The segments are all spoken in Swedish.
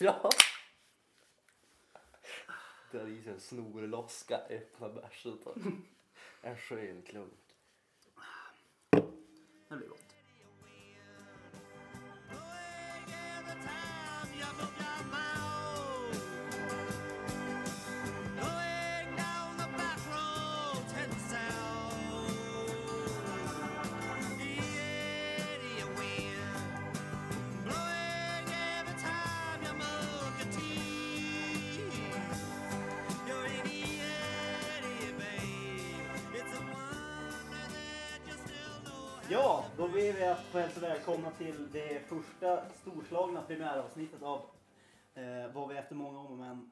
Ja. Där i sig en snorloska, öppnar bärset en skön klunk. Välkomna till det första storslagna premiäravsnittet av eh, vad vi efter många om och men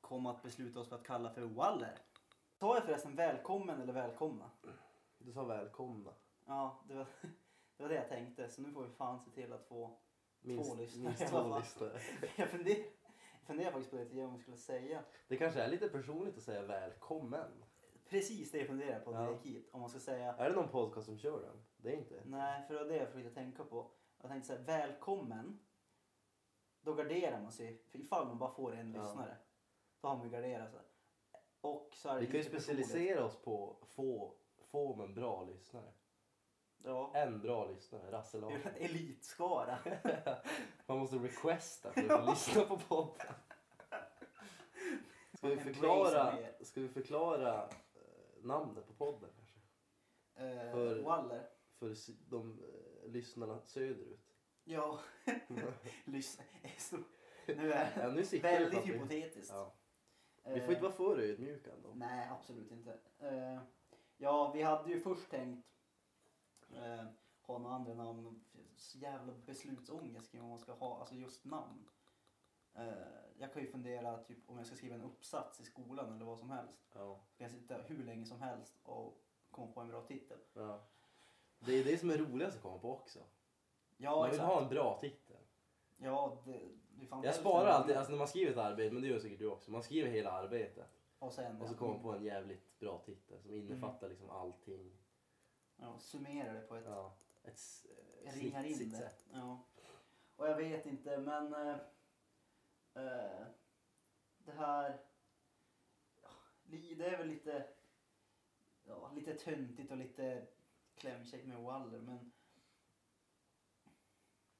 kom att besluta oss för att kalla för Waller. Sa jag förresten välkommen eller välkomna? Du sa välkomna. Ja, det var, det var det jag tänkte. Så nu får vi fan se till att få Minst, Två lyssnare minst två lyssnare. Jag funderar, jag funderar faktiskt på det tidigare om jag skulle säga. Det kanske är lite personligt att säga välkommen. Precis det jag funderar på när Ja. jag gick hit. Om man ska säga Är det någon podcast som kör den? Det är inte. Nej, för det var det jag försökte tänka på. Jag tänkte säga välkommen. Då garderar man sig. För ifall man bara får en Ja. lyssnare. Då har man ju garderat sig. Och så är det Vi kan ju lite specialisera oss på få, få men bra lyssnare. Ja. En bra lyssnare, Rasse Det är Larsson. en elitskara. Man måste requesta för att få lyssna på podden. Ska vi förklara, ska vi förklara namnet på podden kanske? Eh, För- Waller. För de eh, lyssnarna söderut. Ja. Lyssna. Nu är Ja, nu det vi väldigt hypotetiskt. Ja. Vi får Eh, inte vara för ödmjuka ändå. Nej, absolut inte. Eh, ja, vi hade ju först tänkt eh, ha några andra namn. Så jävla beslutsångest kring vad man ska ha, alltså just namn. Eh, jag kan ju fundera typ, om jag ska skriva en uppsats i skolan eller vad som helst. Ja. Ska jag sitta hur länge som helst och komma på en bra titel. Ja. Det är det som är roligast att komma på också. Ja, Man vill exakt. ha en bra titel. Ja, det, det fan Jag sparar alltid, alltså när man skriver ett arbete, men det gör säkert du också. Man skriver hela arbetet Och sen och så ja, kommer man på en jävligt bra titel som innefattar Mm. liksom allting. ja, summera det på ett Ja, ett eh, ringar in det. sätt. Ja. Och jag vet inte men eh, det här ja, det är väl lite ja, lite töntigt och lite klämkäckt med Waller men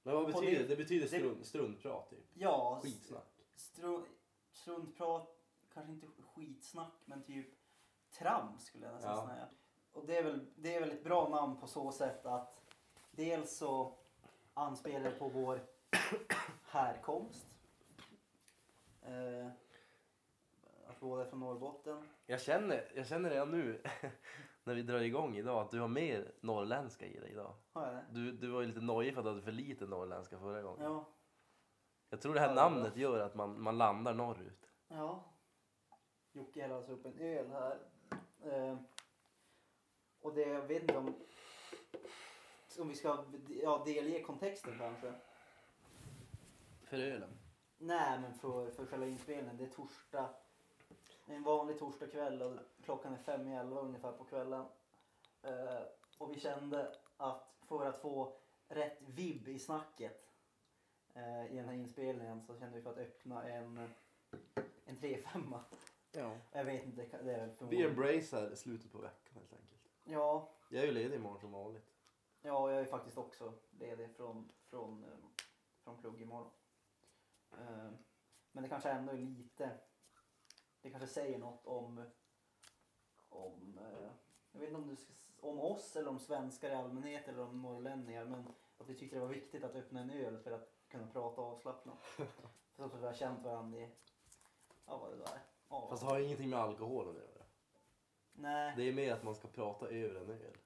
Men vad betyder det? det- betyder strun, struntprat typ. ja Skitsnack. stru, struntprat kanske inte skitsnack men typ trams skulle jag nästan Ja. säga. Och det är, väl, det är väl ett bra namn på så sätt att dels så anspelar det på vår härkomst. Eh, att båda är från Norrbotten. Jag känner, jag känner redan nu när vi drar igång idag att du har mer norrländska i dig idag. Har jag det? Du, du var ju lite nojig för att du hade för lite norrländska förra gången. Ja. Jag tror det här Ja, namnet gör att man, man landar norrut. ja. Jocke häller alltså upp en öl här. Eh, och det, jag vet inte om, om vi ska ja, delge kontexten kanske. För ölen. Nej, men för, för själva inspelningen. Det är torsdag. Det är en vanlig torsdagkväll och klockan är fem i elva ungefär på kvällen. Eh, och vi kände att för att få rätt vibb i snacket eh, i den här inspelningen så kände vi för att öppna en, en 3-5. Ja. Jag vet inte, det är väl Vi förmodligen... embracear slutet på veckan helt enkelt. Ja, Jag är ju ledig imorgon som vanligt. ja, jag är faktiskt också ledig från, från, eh, från plugg imorgon. Eh, Men det kanske ändå är lite, det kanske säger något om, om eh, jag vet inte om, du ska, om oss eller om svenskar i allmänhet eller om norrlänningar men att vi tyckte det var viktigt att öppna en öl för att kunna prata avslappnat. för att vi har känt varandra i, ja vad det då är. Ja, Fast det har ingenting med alkoholen att göra. nej, Det är mer att man ska prata över en öl.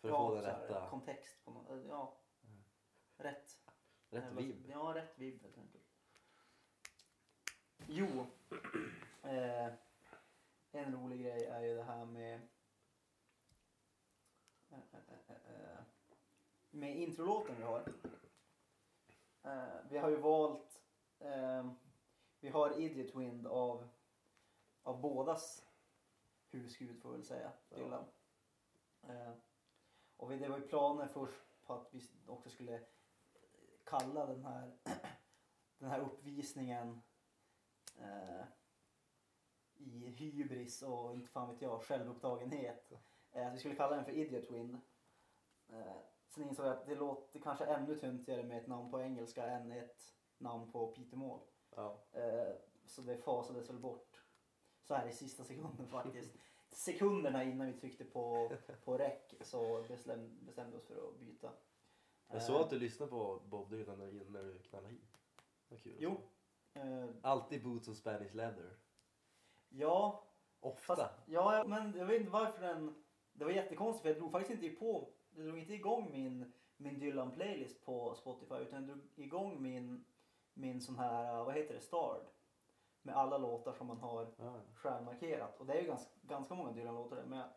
För att ja, få den rätta, kontext på något, ja. Rätt. Rätt vibb. Ja, rätt vibb helt enkelt. Jo. Eh, en rolig grej är ju det här med eh, eh, eh, med introlåten vi har. Vi har ju valt vi har Idiot Wind av av bådas husgud får vi väl säga, Ja. Dylan. Eh, och vi, det var ju planer först på att vi också skulle kalla den här den här uppvisningen eh, i hybris och inte fan vet jag, självupptagenhet. Eh, att vi skulle kalla den för Idiot Wind. Eh, sen insåg jag att det låter kanske ännu töntigare med ett namn på engelska än ett namn på pitemål. Ja. Eh, så det fasades väl bort så här i sista sekunden faktiskt. Sekunderna innan vi tryckte på, på rec så bestämde vi oss för att byta. Jag såg att du lyssnade på Bob Dylan när, när du knallade hit. Vad kul. Jo. Eh, Alltid boots och Spanish leather. ja, Ofta. fast, ja, men jag vet inte varför den... Det var jättekonstigt för jag drog faktiskt inte på... Jag drog inte igång min, min Dylan-playlist på Spotify utan jag drog igång min, min sån här, vad heter det, Starred. Med alla låtar som man har Ja. stjärnmarkerat. Och det är ju ganska, ganska många Dylan-låtar. Men jag,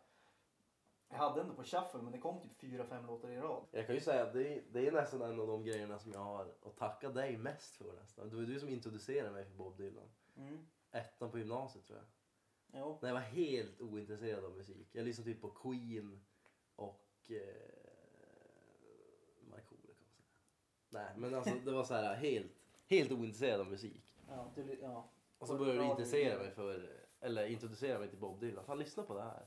jag hade ändå på shuffle men det kom typ fyra, fem låtar i rad. Jag kan ju säga att det är, det är nästan en av de grejerna som jag har att tacka dig mest för nästan. Det var du som introducerade mig för Bob Dylan. Mm. Ettan på gymnasiet tror jag. Jo. När jag var helt ointresserad av musik. Jag lyssnade typ på Queen och eh, Markoolio kan man säga. Nej men alltså det var så här helt, helt ointresserad av musik. Ja, du, ja. Och så började du intressera mig för, eller introducera mig till Bob Dylan. Fan lyssna på det här.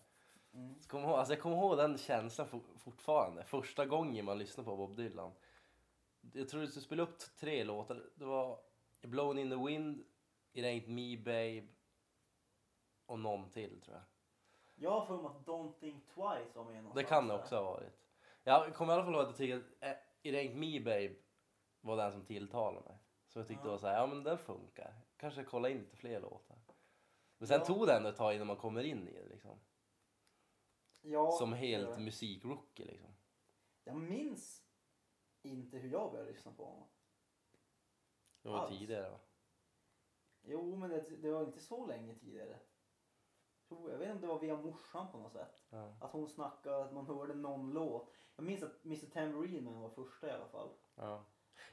Mm. Så kom jag, ihåg, alltså jag kommer ihåg den känslan for, fortfarande. Första gången man lyssnade på Bob Dylan. Jag tror du skulle spela upp tre låtar. Det var Blown in the wind, It ain't me babe och någon till tror jag. Jag har för mig att Don't think twice var med Det någonstans kan det också ha varit. Jag kommer i alla fall ihåg att jag tyckte att eh, It ain't me babe var den som tilltalade mig. Så jag tyckte Ja. det var så här, ja men den funkar. Kanske kolla in lite fler låtar. Men sen Ja. tog det ändå ett tag innan man kommer in i det liksom. Ja, Som helt musikrookie liksom. Jag minns inte hur jag började lyssna på honom. Det var Alls. tidigare va? Jo, men det, det var inte så länge tidigare. Tror jag. jag vet inte om det var via morsan på något sätt. Ja. Att hon snackade, att man hörde någon låt. Jag minns att Mr Tambourine Man var första i alla fall. Ja.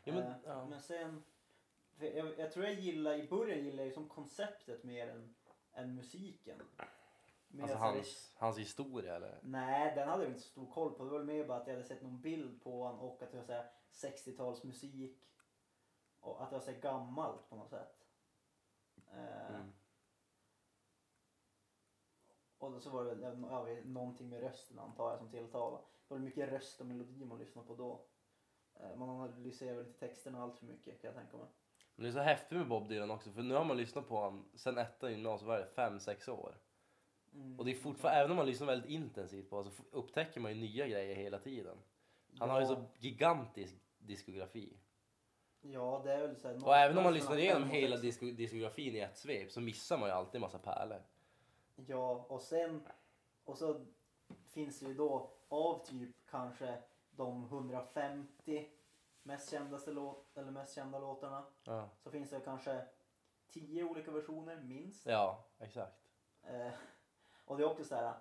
Ja, men, Eh, ja. men sen, jag, jag tror jag gillar, i början gillade jag ju som konceptet mer än, än musiken. Mer Alltså så här- hans, hans historia eller? Nej, den hade jag inte så stor koll på. Det var väl mer bara att jag hade sett någon bild på honom och att det var så här 60-talsmusik. Och att det var så gammalt på något sätt. Eh, Mm. Och så var det väl ja, någonting med rösten antar jag som tilltalade. Det var mycket röst och melodi man lyssnade på då. Eh, Man analyserar väl inte texterna allt för mycket kan jag tänka mig. Men det är så häftigt med Bob Dylan också för nu har man lyssnat på honom sen ettan i gymnasiet, vad är det, fem, sex år. Mm. Och det är fortfarande, även om man lyssnar väldigt intensivt på så upptäcker man ju nya grejer hela tiden. Han har ju så gigantisk diskografi. Ja, det är väl så här, Och även om man lyssnar igenom hela disko, diskografin i ett svep så missar man ju alltid en massa pärlor. Ja, och sen och så finns det ju då av typ kanske de 150 mest kändaste låt, eller mest kända låtarna Ja, så finns det kanske 10 olika versioner minst. ja exakt. Eh, och det är också så här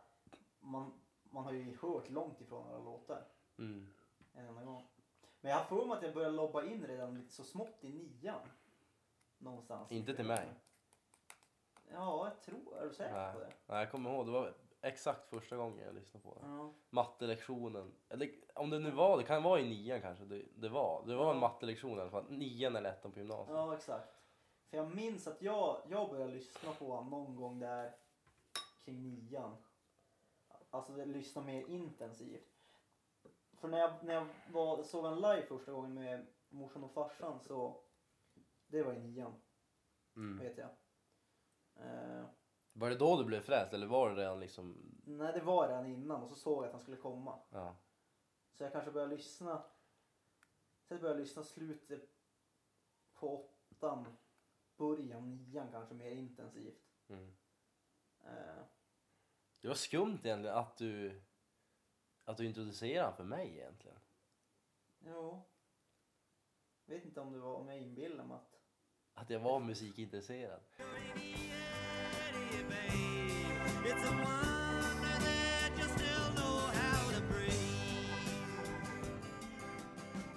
man, man har ju hört långt ifrån alla låtar Mm. en enda gång. Men jag har för mig att jag började lobba in redan lite så smått i nian. Någonstans. Inte till mig. Ja, jag tror. Är du säker Nej. på det? Nej, jag kommer ihåg, det var exakt första gången jag lyssnade på den. Ja. Mattelektionen, eller om det nu var, det kan vara i nian kanske, det, det var. Det var en Ja. mattelektion i alla fall, nian eller ettan på gymnasiet. Ja, exakt. För jag minns att jag, jag började lyssna på honom någon gång där kring nian. Alltså lyssna mer intensivt. För när jag, när jag var, såg han live första gången med morsan och farsan så det var i nian, Mm. vet jag. Eh, Var det då du blev frälst eller var det redan liksom, nej, det var redan innan och så såg jag att han skulle komma. ja. Så jag kanske började lyssna. Jag började lyssna slutet på åttan, början nian kanske mer intensivt. Mm. Det var skumt egentligen att du, att du introducerade han för mig egentligen. jo. Vet inte om det var om jag inbillade mig att... Att jag var musikintresserad.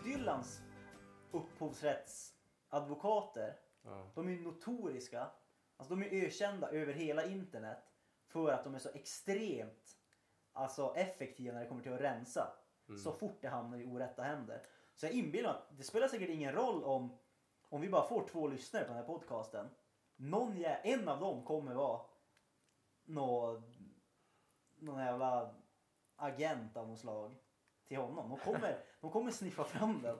Dylans upphovsrättsadvokater, Ja. de är ju notoriska. Alltså de är ökända över hela internet för att de är så extremt alltså, effektiva när det kommer till att rensa. Så fort det hamnar i orätta händer. Så jag inbillar mig att det spelar säkert ingen roll om, om vi bara får två lyssnare på den här podcasten. Någon jä- en av dem kommer vara nå, någon jävla agent av något slag till honom. De kommer, de kommer sniffa fram den.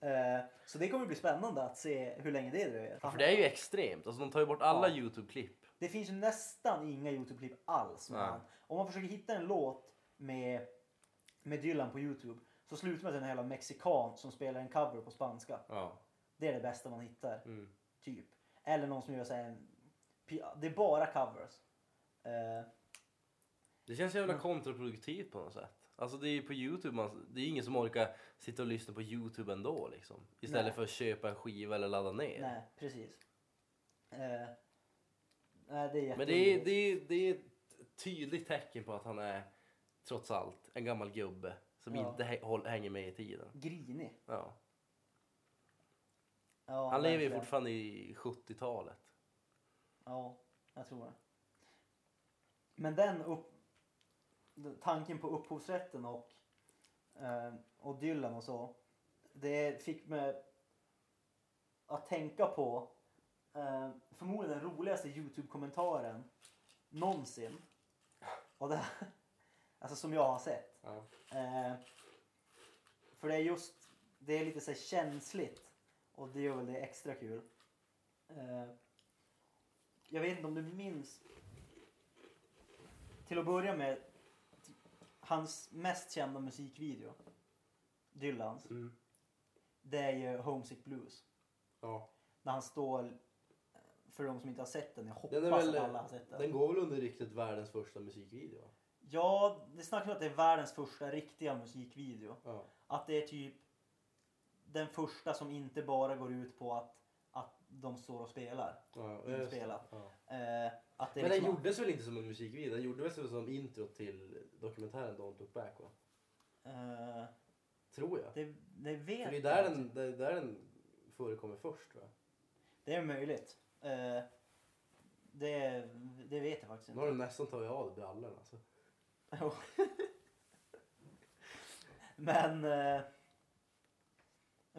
Eh, så det kommer bli spännande att se hur länge det dröjer. För det är ju extremt. Alltså de tar ju bort alla Ja. Youtube-klipp. Det finns ju nästan inga Youtube-klipp alls han. Om man försöker hitta en låt med, med Dylan på Youtube så slutar man med en jävla mexikan som spelar en cover på spanska. Ja. Det är det bästa man hittar. Mm. Typ. Eller någon som gör så här Det är bara covers. Eh, Det känns jävla Mm. kontraproduktivt på något sätt. Alltså det är ju på Youtube, man, det är ingen som orkar sitta och lyssna på Youtube ändå liksom. Istället Nej. för att köpa en skiva eller ladda ner. nej, precis. Eh, nej, det är Men det är, det, är, det är ett tydligt tecken på att han är trots allt en gammal gubbe som Ja. inte hä- hänger med i tiden. Grinig. Ja. Ja, Han lever ju fortfarande i 70-talet. Ja, jag tror det. Men den upp, tanken på upphovsrätten och, eh, och Dylan och så. Det fick mig att tänka på eh, förmodligen den roligaste Youtube-kommentaren någonsin. Och det, alltså som jag har sett. Ja. Eh, för det är just, det är lite så känsligt och det gör väl det extra kul. Eh, jag vet inte om du minns, till att börja med, hans mest kända musikvideo, Dylans, Mm. det är ju Homesick Blues. ja. När han står, för de som inte har sett den, jag hoppas Den, är väl, att alla har sett den. den går väl under riktigt världens första musikvideo? Ja, det snackas om att det är världens första riktiga musikvideo. Ja. Att det är typ den första som inte bara går ut på att de står och spelar. Ja, det. Inspelat. Ja. Eh, att det Men den liksom- gjordes väl inte som en musikvideo? Den gjordes väl som intro till dokumentären Don't Look Back va? Eh, Tror jag. det, det vet För det är jag där inte. den, det är där den förekommer först tror jag. Det är möjligt. Eh, det, det vet jag faktiskt Nu har inte. du nästan tagit av dig brallorna. Alltså. Jo.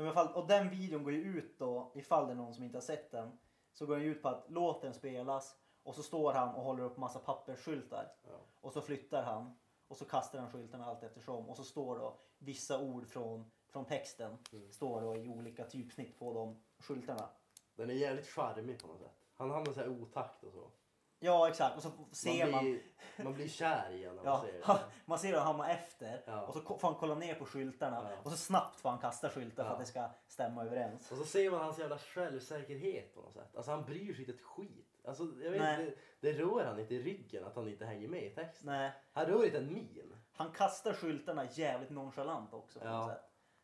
Men... Fall, och den videon går ju ut då, ifall det är någon som inte har sett den. Så går den ut på att låten spelas och så står han och håller upp massa pappersskyltar. Ja. Och så flyttar han och så kastar han skyltarna allt eftersom. Och så står då vissa ord från, från texten Mm. står då i olika typsnitt på de skyltarna. Den är jävligt charmig på något sätt. Han hamnar så här otakt och så. Ja exakt och så ser man, blir, man blir kär i honom när man ja, ser det. man ser hur han hamnar efter Ja. och så får han kolla ner på skyltarna Ja. och så snabbt får han kasta skyltar för att det ska stämma överens. Och så ser man hans jävla självsäkerhet på något sätt. Alltså han bryr sig inte ett skit. Alltså jag vet Nej. det, det rör han inte i ryggen att han inte hänger med i texten. Nej, Han rör inte en min. han kastar skyltarna jävligt nonchalant också på Ja. något sätt.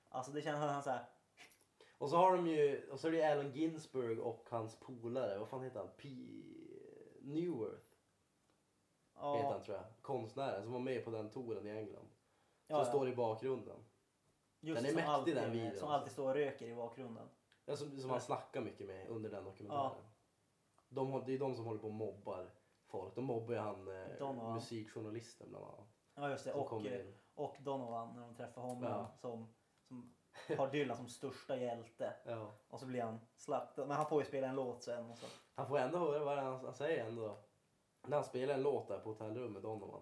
Alltså det känns som att han såhär, Och så har de ju, och så är det ju Allen Ginsberg och hans polare, vad fan heter han? P... Heter ja, han tror jag. Konstnären som var med på den touren i England. som ja. står i bakgrunden. Just den är mäktig, alltid, den videon, Som alltid står och röker i bakgrunden. Ja, som, som han snackar mycket med under den dokumentären. De, det är de som håller på och mobbar folk. De mobbar ju han eh, Donovan. musikjournalisten bland annat. Ja just det, och, eh, och Donovan när de träffar honom Ja. som, som har Dylan som största hjälte. Ja. Och så blir han slaktad. Men han får ju spela en låt sen. Och så. Han får ändå höra vad han, han säger ändå. När han spelar en låt där på hotellrummet, Donovan.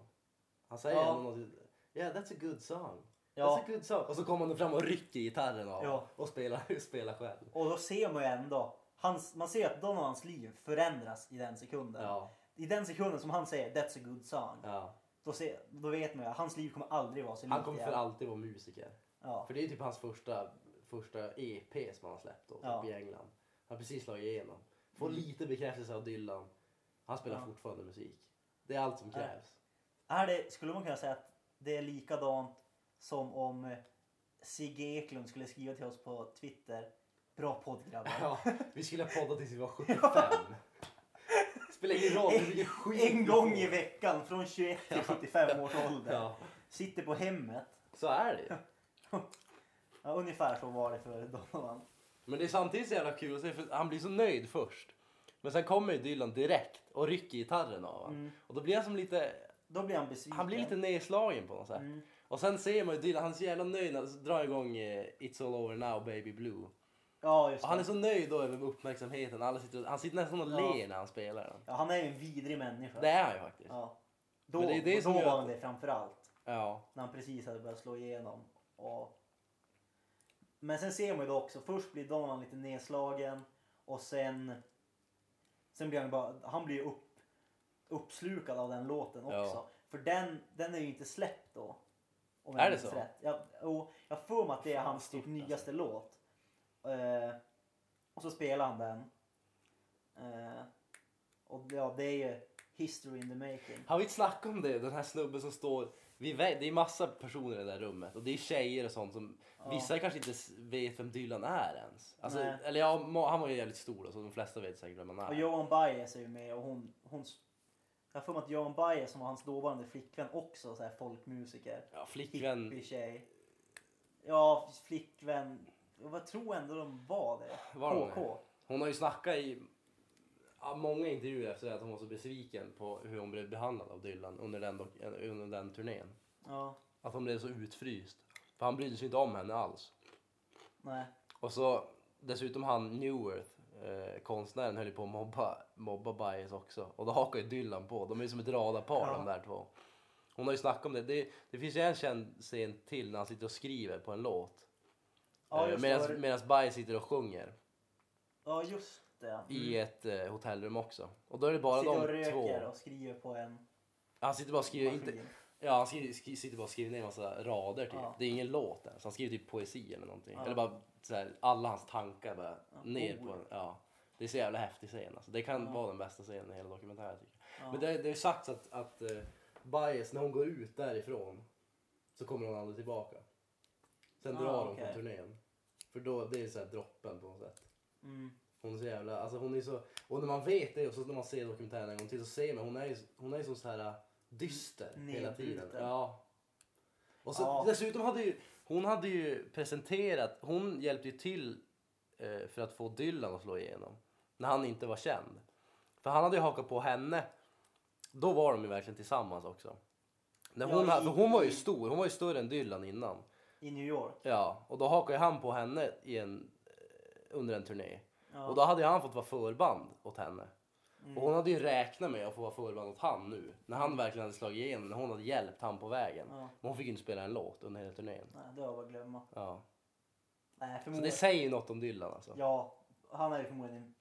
Han säger Ja. ändå något. Yeah that's a good song. Ja. That's a good song. Och så kommer han fram och rycker gitarren av Ja. och spelar, spelar själv. Och då ser man ju ändå. Hans, man ser att Donovans liv förändras i den sekunden. Ja, I den sekunden som han säger That's a good song. ja. Då, ser, då vet man ju att hans liv kommer aldrig vara så Han likt kommer för alltid vara musiker. Ja. För det är typ hans första, första EP som han har släppt då, typ Ja. i England. Han har precis slagit igenom. Får Mm. lite bekräftelse av Dylan. Han spelar Ja. fortfarande musik. Det är allt som krävs. Är det, skulle man kunna säga att det är likadant som om eh, Sigge Eklund skulle skriva till oss på Twitter. Bra podd grabbar. Ja, vi skulle ha poddat tills vi var 75. Spelar ingen roll, vi fick skit. En gång i veckan från 21 till 75 års ålder. Ja, Sitter på hemmet. så är det ju. Ja, ungefär så var det för Donovan. Men det är samtidigt så jävla kul att se för han blir så nöjd först. Men sen kommer ju Dylan direkt och rycker gitarren av honom. Mm. Och då blir han som lite, Då blir han besviken. han blir lite nedslagen på något sätt. Mm. Och sen ser man ju Dylan, han är så jävla nöjd när han drar igång eh, It's all over now baby blue. Ja, just Och han är så nöjd då över uppmärksamheten. Alla sitter, han sitter nästan och Ja. ler när han spelar den. Ja, han är ju en vidrig människa. Det är han ju faktiskt. Ja. Då, Men det är det då var han det framför allt. Ja. När han precis hade börjat slå igenom. Och... Men sen ser man ju då också, först blir Donovan lite nedslagen och sen, sen blir han bara, han blir upp, uppslukad av den låten också. Ja. För den, den är ju inte släppt då. Om Är det så? Rätt. Jag, och jag får mig att det är hans typ alltså. nyaste låt. Eh, och så spelar han den. Eh, och ja, det är ju history in the making. Har vi snackat om det? Den här snubben som står vid väggen. Det är massa personer i det där rummet och det är tjejer och sånt som Ja. vissa kanske inte s- vet vem Dylan är ens. Alltså, Nej. eller ja, må- han var ju jävligt stor så de flesta vet säkert vem han är. Och Johan Baez är ju med och hon, hon jag har för mig att Johan Baez som var hans dåvarande flickvän också så här folkmusiker. Ja, flickvän. Hippie-tjej. Ja, flickvän. Jag tror ändå de var det. Var de KK. Hon har ju snackat i många intervjuer efter att hon var så besviken på hur hon blev behandlad av Dylan under den, under den turnén. Ja, Att hon blev så utfryst. För han brydde sig inte om henne alls. nej. Och så dessutom han Newworth, eh, konstnären, höll ju på att mobba, mobba Bias också. Och då hakar ju Dylan på. De är ju som ett radarpar Ja. de där två. Hon har ju snackat om det. det. Det finns ju en känd scen till när han sitter och skriver på en låt. Ja, Eh, det. Medan det- Bias sitter och sjunger Ja, just det. i ett eh, hotellrum också. Och då är det bara Sitter och de röker två. och skriver på en Han sitter bara och skriver, inte, maskin. ja, han skriver, skri, sitter bara och skriver ner en massa rader typ. Ja. Det är ingen låt ens. Han skriver typ poesi eller någonting. Ja. Eller bara så här, alla hans tankar bara ner på en. Ja. Det är så jävla häftig scen alltså. Det kan vara den bästa scenen i hela dokumentären tycker jag. Ja. Men det, det har ju sagts att, att uh, Bias, när hon går ut därifrån så kommer hon aldrig tillbaka. Sen Ah, drar hon okej. från turnén. För då, det är så här droppen på något sätt. Mm. Hon är så jävla, alltså hon är så, och när man vet det och så när man ser dokumentären en gång till så ser man hon är ju, hon är ju så, så här äh, dyster hela tiden. Ja. Och så Ja. dessutom hade ju, hon hade ju presenterat, hon hjälpte ju till eh, för att få Dylan att slå igenom. När han inte var känd. För han hade ju hakat på henne. Då var de ju verkligen tillsammans också. När Ja, hon, i- för hon var ju i- stor, hon var ju större än Dylan innan. I New York. Ja, och då hakade han på henne i en, eh, under en turné. Ja. Och då hade ju han fått vara förband åt henne. Mm. Och hon hade ju räknat med att få vara förband åt han nu. När han verkligen hade slagit igenom, när hon hade hjälpt han på vägen. Ja. Men hon fick ju inte spela en låt under hela turnén. Nej, det var bara att glömma. Ja. Nej, Så förmodligen. det säger ju något om Dylan alltså. Ja, han är ju förmodligen...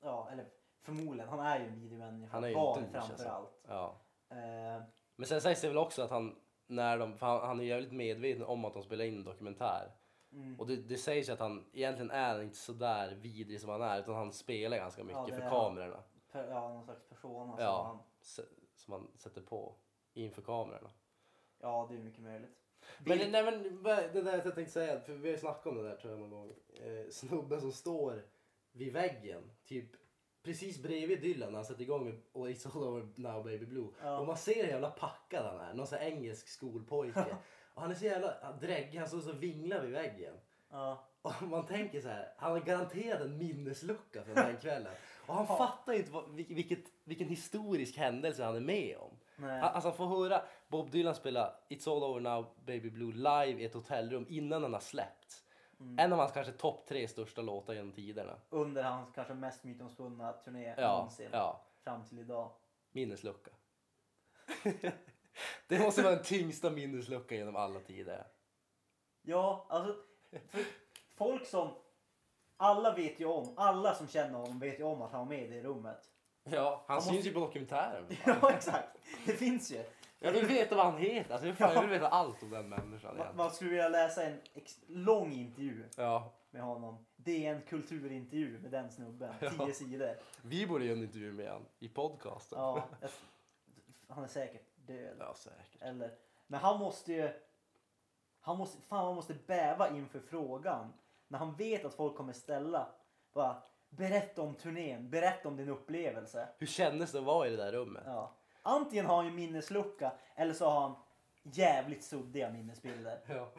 Ja, eller förmodligen. Han är ju en vidrig människa. Han är ju en framför alltså. allt. Ja. Eh, Men sen sägs det väl också att han, när de, han, han är jävligt medveten om att de spelar in en dokumentär. Mm. Och det, det sägs ju att han egentligen är inte så där vidrig som han är utan han spelar ganska mycket det för han. kamerorna. per, ja, någon slags persona. som Ja. Han, s- Som han sätter på inför kamerorna. ja, det är mycket möjligt. Men, Bill- nej, men det där jag tänkte säga, för vi har ju snackat om det där tror jag någon gång. Eh, snubben som står vid väggen, typ precis bredvid Dylan när han sätter igång med It's all over now baby blue. Ja. Och man ser hur jävla packad han är, någon sån här engelsk skolpojke. och han är så jävla dräggig, han står så vinglar vid väggen. Ja, Och man tänker så här, han har garanterat en minneslucka från den kvällen. Och han Ja. fattar inte vad, vil- vilket, vilken historisk händelse han är med om. nej. Han- Alltså han får höra Bob Dylan spela It's all over now baby blue live i ett hotellrum innan den har släppts. Mm. En av hans kanske topp tre största låtar genom tiderna. Under hans kanske mest mytomspunna turné Ja, någonsin. ja. Fram till idag. Minneslucka. det måste vara den tyngsta minnesluckan genom alla tider. Ja, alltså. Folk som... Alla vet ju om, alla som känner honom vet ju om att han var med i det rummet. Ja, han, Han syns måste- ju på dokumentären. Ja, exakt. Det finns ju. Jag vill veta vad han heter. Alltså, jag, vill veta allt om den människan. Man, man skulle vilja läsa en lång intervju Ja, med honom. Det är en kulturintervju med den snubben. Ja. Tio sidor. vi borde göra en intervju med han i podcasten. Ja, jag, han är säkert död. ja säkert. Eller, men han måste ju... Han måste, fan, han måste bäva inför frågan. När han vet att folk kommer ställa. Bara, berätta om turnén, berätta om din upplevelse. Hur kändes det att vara i det där rummet? Ja. Antingen har han ju minneslucka eller så har han jävligt suddiga minnesbilder. Ja.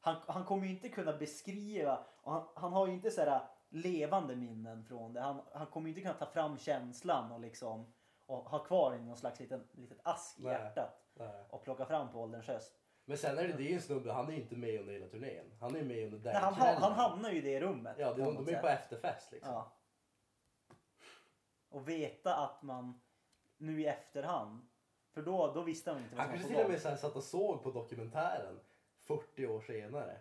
Han, han kommer ju inte kunna beskriva, och han, han har ju inte så här levande minnen från det. Han, han kommer ju inte kunna ta fram känslan och liksom och ha kvar i någon slags liten, litet ask i Nej. hjärtat Nej. och plocka fram på ålderns höst. Men sen är det, det är ju en snubbe, han är ju inte med under hela turnén. Han är med under den Nej, han, kvällen. han hamnar ju i det rummet. Ja, på de, de är på efterfest liksom. Ja. Och veta att man nu i efterhand, för då, då visste man inte vad Han som kanske var till på och med gång. så här satt och såg på dokumentären 40 år senare.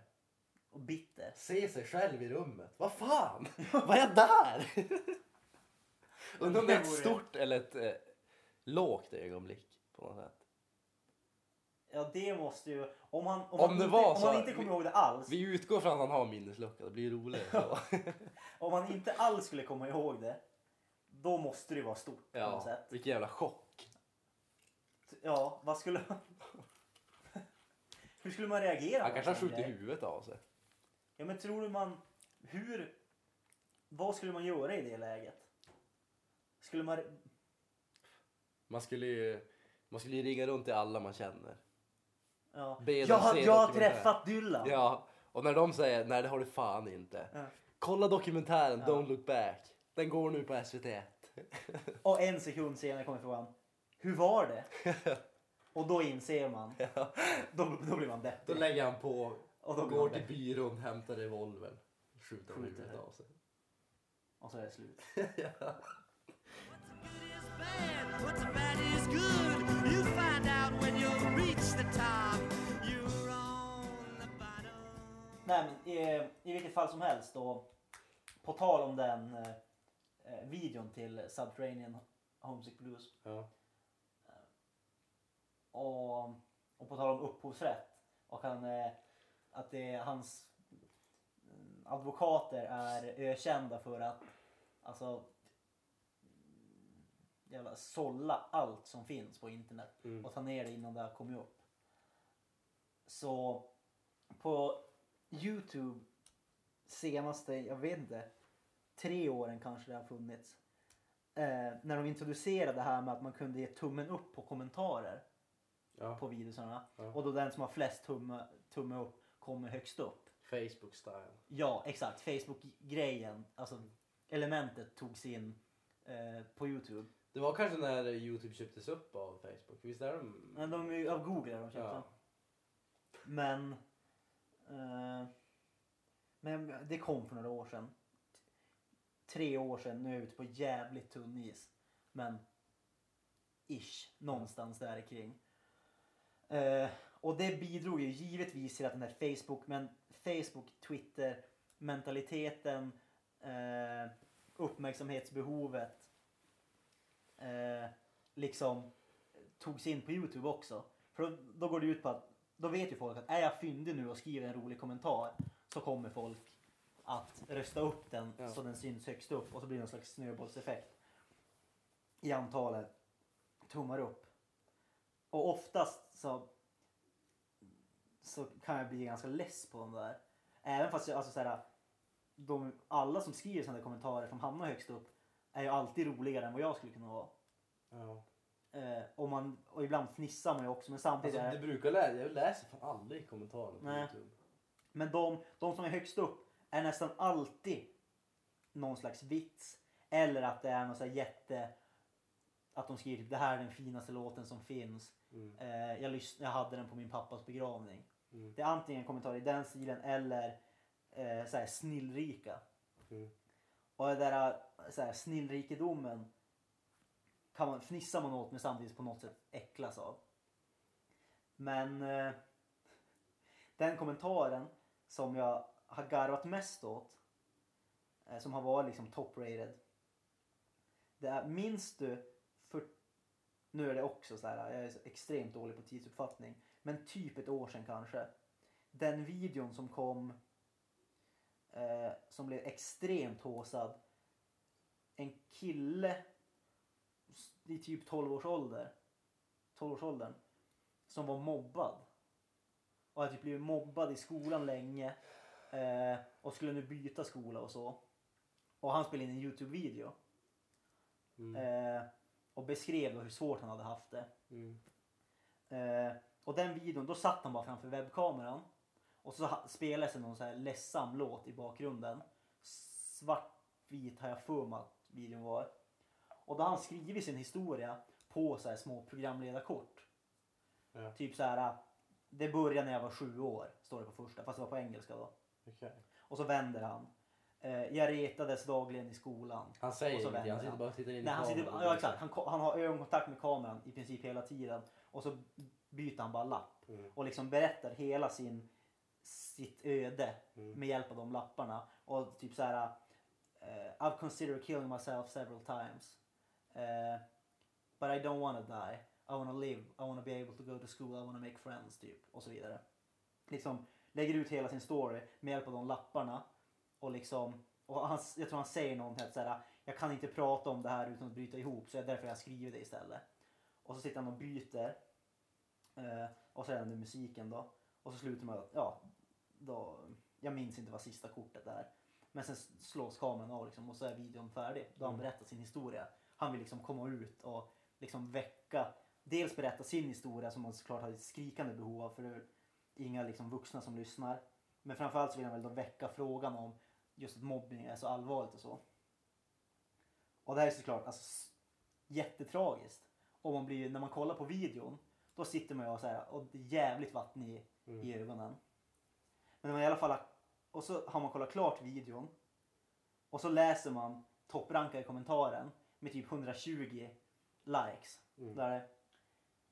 Och bitter. Se sig själv i rummet. Vad fan! Var jag där? Undrar om det är ett stort eller ett eh, lågt ögonblick på något sätt. Ja det måste ju, om han, om Om han, det inte, var om så- han inte kommer ihåg det alls. Vi utgår från att han har minneslucka, det blir roligare så. Om han inte alls skulle komma ihåg det. Då måste det ju vara stort på något ja, sätt. vilken jävla chock. Ja, vad skulle. Hur skulle man reagera? Han på kanske har en sån skjutit grej? huvudet av sig. Ja men tror du man, hur, vad skulle man göra i det läget? Skulle man, Man skulle ju, man skulle ju ringa runt till alla man känner. ja. Be dem Jag, har- se jag har träffat Dylan. Ja, och när de säger nej det har du fan inte. Ja. Kolla dokumentären. Don't look back. Den går nu på SVT1. Och en sekund senare kommer frågan, hur var det? Och då inser man, då, då blir man Då deppig. lägger han på, Och då går man till byrån, hämtar revolvern. Skjuter Skjuter. huvudet av sig. Och så är det slut. Nej men i, i vilket fall som helst då. På tal om den eh, eh, videon till Subterranean Homesick Blues. Ja. Och, och på tal om upphovsrätt. Och han, eh, att det är hans mm, advokater är ökända för att alltså jävla sålla allt som finns på internet Mm. och ta ner det innan det har kommit upp. Så på Youtube senaste, jag vet inte, tre åren kanske det har funnits. Eh, när de introducerade det här med att man kunde ge tummen upp på kommentarer ja. på videosarna. Ja. Och då den som har flest tumme, tumme upp kommer högst upp. Facebook style. Ja, exakt. Facebook-grejen, alltså elementet togs in eh, på Youtube. Det var kanske när Youtube köptes upp av Facebook. Visst är de? Men de är ju av Google är de köpta. Ja. Men, eh, men det kom för några år sedan. Tre år sedan, nu är jag ute på jävligt tunn is. Men ish, någonstans där kring. Eh, och det bidrog ju givetvis till att den här Facebook, men Facebook, Twitter, mentaliteten, eh, uppmärksamhetsbehovet eh, liksom togs in på Youtube också. För då, då går det ut på att då vet ju folk att är jag fyndig nu och skriver en rolig kommentar så kommer folk att rösta upp den Ja. så den syns högst upp och så blir det någon slags snöbollseffekt i antalet tummar upp. Och oftast så, så kan jag bli ganska less på de där. Även fast jag, alltså så här, de, alla som skriver sådana kommentarer som hamnar högst upp är ju alltid roligare än vad jag skulle kunna vara. Ja. Eh, och, man, och ibland fnissar man ju också men samtidigt Alltså, är det brukar läsa, jag läser fan aldrig kommentarerna på Nej. Youtube. Men de, de som är högst upp är nästan alltid någon slags vits. Eller att det är någon så jätte... Att de skriver typ det här är den finaste låten som finns. Mm. Eh, jag, lys- jag hade den på min pappas begravning. Mm. Det är antingen kommentarer i den stilen eller eh, så här snillrika. Mm. Och det där så här, snillrikedomen kan man, fnissar man åt men samtidigt på något sätt äcklas av. Men eh, den kommentaren som jag har garvat mest åt, eh, som har varit liksom top-rated. Det är, minns du, för, nu är det också så här, jag är extremt dålig på tidsuppfattning, men typ ett år sedan kanske. Den videon som kom eh, som blev extremt håsad. En kille i typ 12 års ålder, 12 års åldern som var mobbad. Och hade typ blivit mobbad i skolan länge eh, och skulle nu byta skola och så. Och han spelade in en Youtube-video Mm. eh, och beskrev då hur svårt han hade haft det. Mm. Eh, och den videon, då satt han bara framför webbkameran. Och så spelades det någon så här ledsam låt i bakgrunden. Svartvit har jag för mig att videon var. Och då har han skrivit sin historia på så här små programledarkort. Ja. Typ så här. det började när jag var sju år, står det på första, fast det var på engelska då. Okej. Och så vänder han. Eh, jag retades dagligen i skolan. Han säger Och så ingenting, han vänder sitter han. bara och tittar in i Nej, han, sitter, kameran. ja, exakt. Han, han har ögonkontakt med kameran i princip hela tiden. Och så byter han bara lapp. Mm. Och liksom berättar hela sin, sitt öde Mm. med hjälp av de lapparna. Och typ så här. eh, I've considered killing myself several times. Eh, but I don't wanna die. I wanna live. I wanna be able to go to school. I wanna make friends. Typ. Och så vidare. Liksom lägger ut hela sin story med hjälp av de lapparna. Och liksom. Och han, jag tror han säger någonting så här, jag kan inte prata om det här utan att bryta ihop så därför jag skriver det istället. Och så sitter han och byter. Eh, och så är det musiken då. Och så slutar med att, ja, då, jag minns inte vad sista kortet är. Men sen slås kameran av liksom, och så är videon färdig. Då har han Mm. berättat sin historia. Han vill liksom komma ut och liksom väcka, dels berätta sin historia som han såklart har ett skrikande behov av för det är inga liksom vuxna som lyssnar. Men framförallt så vill han väl då väcka frågan om just att mobbning är så allvarligt och så. Och det här är såklart alltså, jättetragiskt. Och man blir, när man kollar på videon då sitter man ju och, så här, och det är jävligt vatten i, Mm. i ögonen. Men man i alla fall har, och så har man kollat klart videon och så läser man topprankade kommentaren med typ 120 likes. Mm. Där det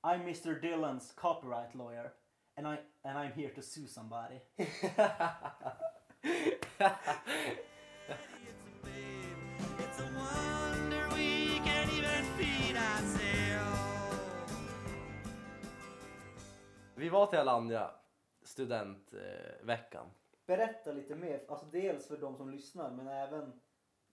I'm Mr Dylans copyright lawyer and, I, and I'm here to sue somebody. Vi var till Alandia studentveckan. Berätta lite mer, alltså dels för de som lyssnar men även,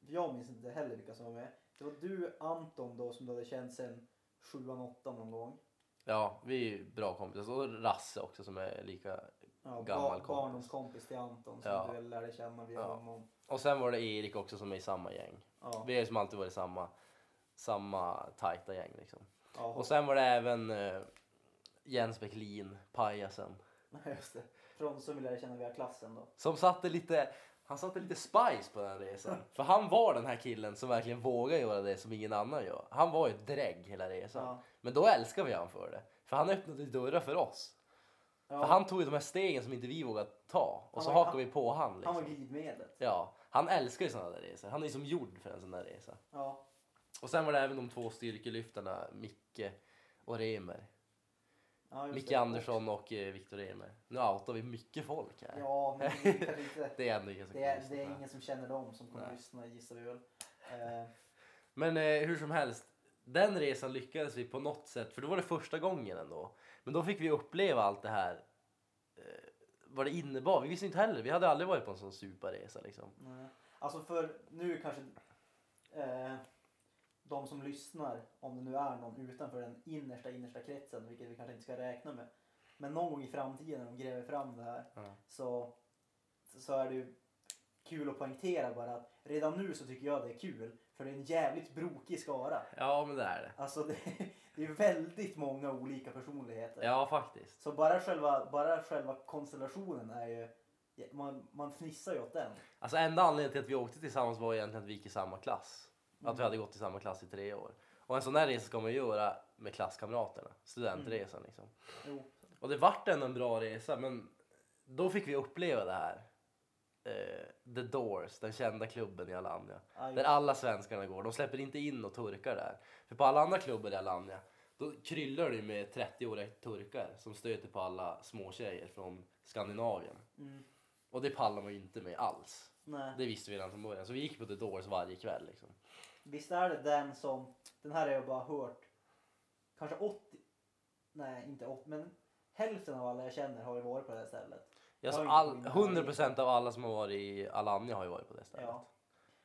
jag minns inte heller vilka som var med. Det var du Anton då som du hade känt sen 7 8 någon gång. Ja, vi är bra kompisar. Och Rasse också som är lika. Ja, Gammal kompis. barndomskompis till Anton som Ja. du lärde känna via Ja. honom. Och sen var det Erik också som är i samma gäng. Ja. Vi har som alltid varit samma, samma tajta gäng liksom. Ja, Och sen var det även eh, Jens Bäcklin, pajasen. just det. Från som vi lärde känna via klassen då. Som satte lite, han satte lite spice på den resan. För han var den här killen som verkligen vågar göra det som ingen annan gör. Han var ju ett drägg hela resan. Ja. Men då älskar vi han för det. För han öppnade dörrar för oss. Ja, För han tog ju de här stegen som inte vi vågat ta. Och Han så var- hakar vi på han han liksom. var glidmedlet. Ja, han älskar ju sådana där resor. Han är ju som gjord för en sån där resa. Ja. Och sen var det även de två styrkelyftarna, Micke och Remer. Ja, Micke det. Andersson och eh, Viktor Remer. Nu outar vi mycket folk här. Ja, men det är kanske inte. Det är ändå ingen som Det är, det är ingen som känner dem som kommer Nej. lyssna gissar vi väl. Eh, Men eh, hur som helst, den resan lyckades vi på något sätt, för då var det första gången ändå. Men då fick vi uppleva allt det här, eh, vad det innebar. Vi visste inte heller, vi hade aldrig varit på en sån superresa liksom. nej. Alltså för nu kanske eh, de som lyssnar, om det nu är någon utanför den innersta innersta kretsen, vilket vi kanske inte ska räkna med. Men någon gång i framtiden när de gräver fram det här Ja. så, så är det ju kul att poängtera bara att redan nu så tycker jag det är kul för det är en jävligt brokig skara. Ja, men det är det. Alltså det, det är väldigt många olika personligheter. Ja, faktiskt. Så bara själva, bara själva konstellationen är ju, man, man fnissar ju åt den. Alltså enda anledningen till att vi åkte tillsammans var egentligen att vi gick i samma klass. Att vi hade gått i samma klass i tre år. Och en sån där resa ska man göra med klasskamraterna. Studentresan liksom. Jo. Och det vart ändå en bra resa men då fick vi uppleva det här. Eh, The Doors, den kända klubben i Alanya. Aj. Där alla svenskarna går. De släpper inte in och turkar där. För på alla andra klubbar i Alanya då kryllar det med 30-åriga turkar som stöter på alla småtjejer från Skandinavien. Mm. Och det pallar man ju inte med alls. Nej. Det visste vi redan från början. Så vi gick på The Doors varje kväll liksom. Visst är det den som, den här har jag bara hört, kanske 80, nej inte 80 men hälften av alla jag känner har ju varit på det här stället. Ja, Jag har all, inte min 100% av alla som har varit i Alanya har ju varit på det stället. Ja.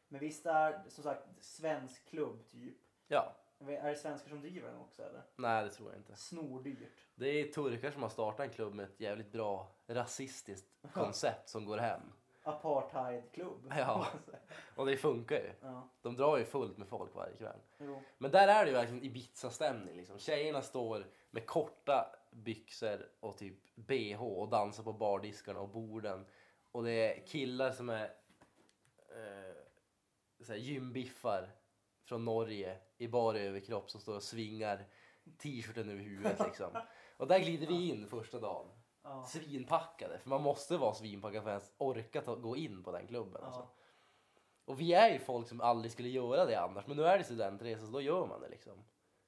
Men visst är som sagt svensk klubb typ. ja. Är det svenskar som driver den också eller? Nej, det tror jag inte. Snordyrt. Det är turkar som har startat en klubb med ett jävligt bra rasistiskt koncept som går hem. Apartheidklubb. Ja. Och det funkar ju. ja. De drar ju fullt med folk varje kväll. Jo. Men där är det ju verkligen Ibiza-stämning. Liksom. Tjejerna står med korta byxor och typ bh och dansar på bardiskarna och borden. Och det är killar som är eh, såhär, gymbiffar från Norge i bara överkropp som står och svingar t-shirten över huvudet. Liksom. Och där glider vi in första dagen. Ja. Svinpackade. För man måste vara svinpackad för att ens orka ta, gå in på den klubben. Ja. Alltså. Och vi är ju folk som aldrig skulle göra det annars. Men nu är det studentresa så då gör man det liksom.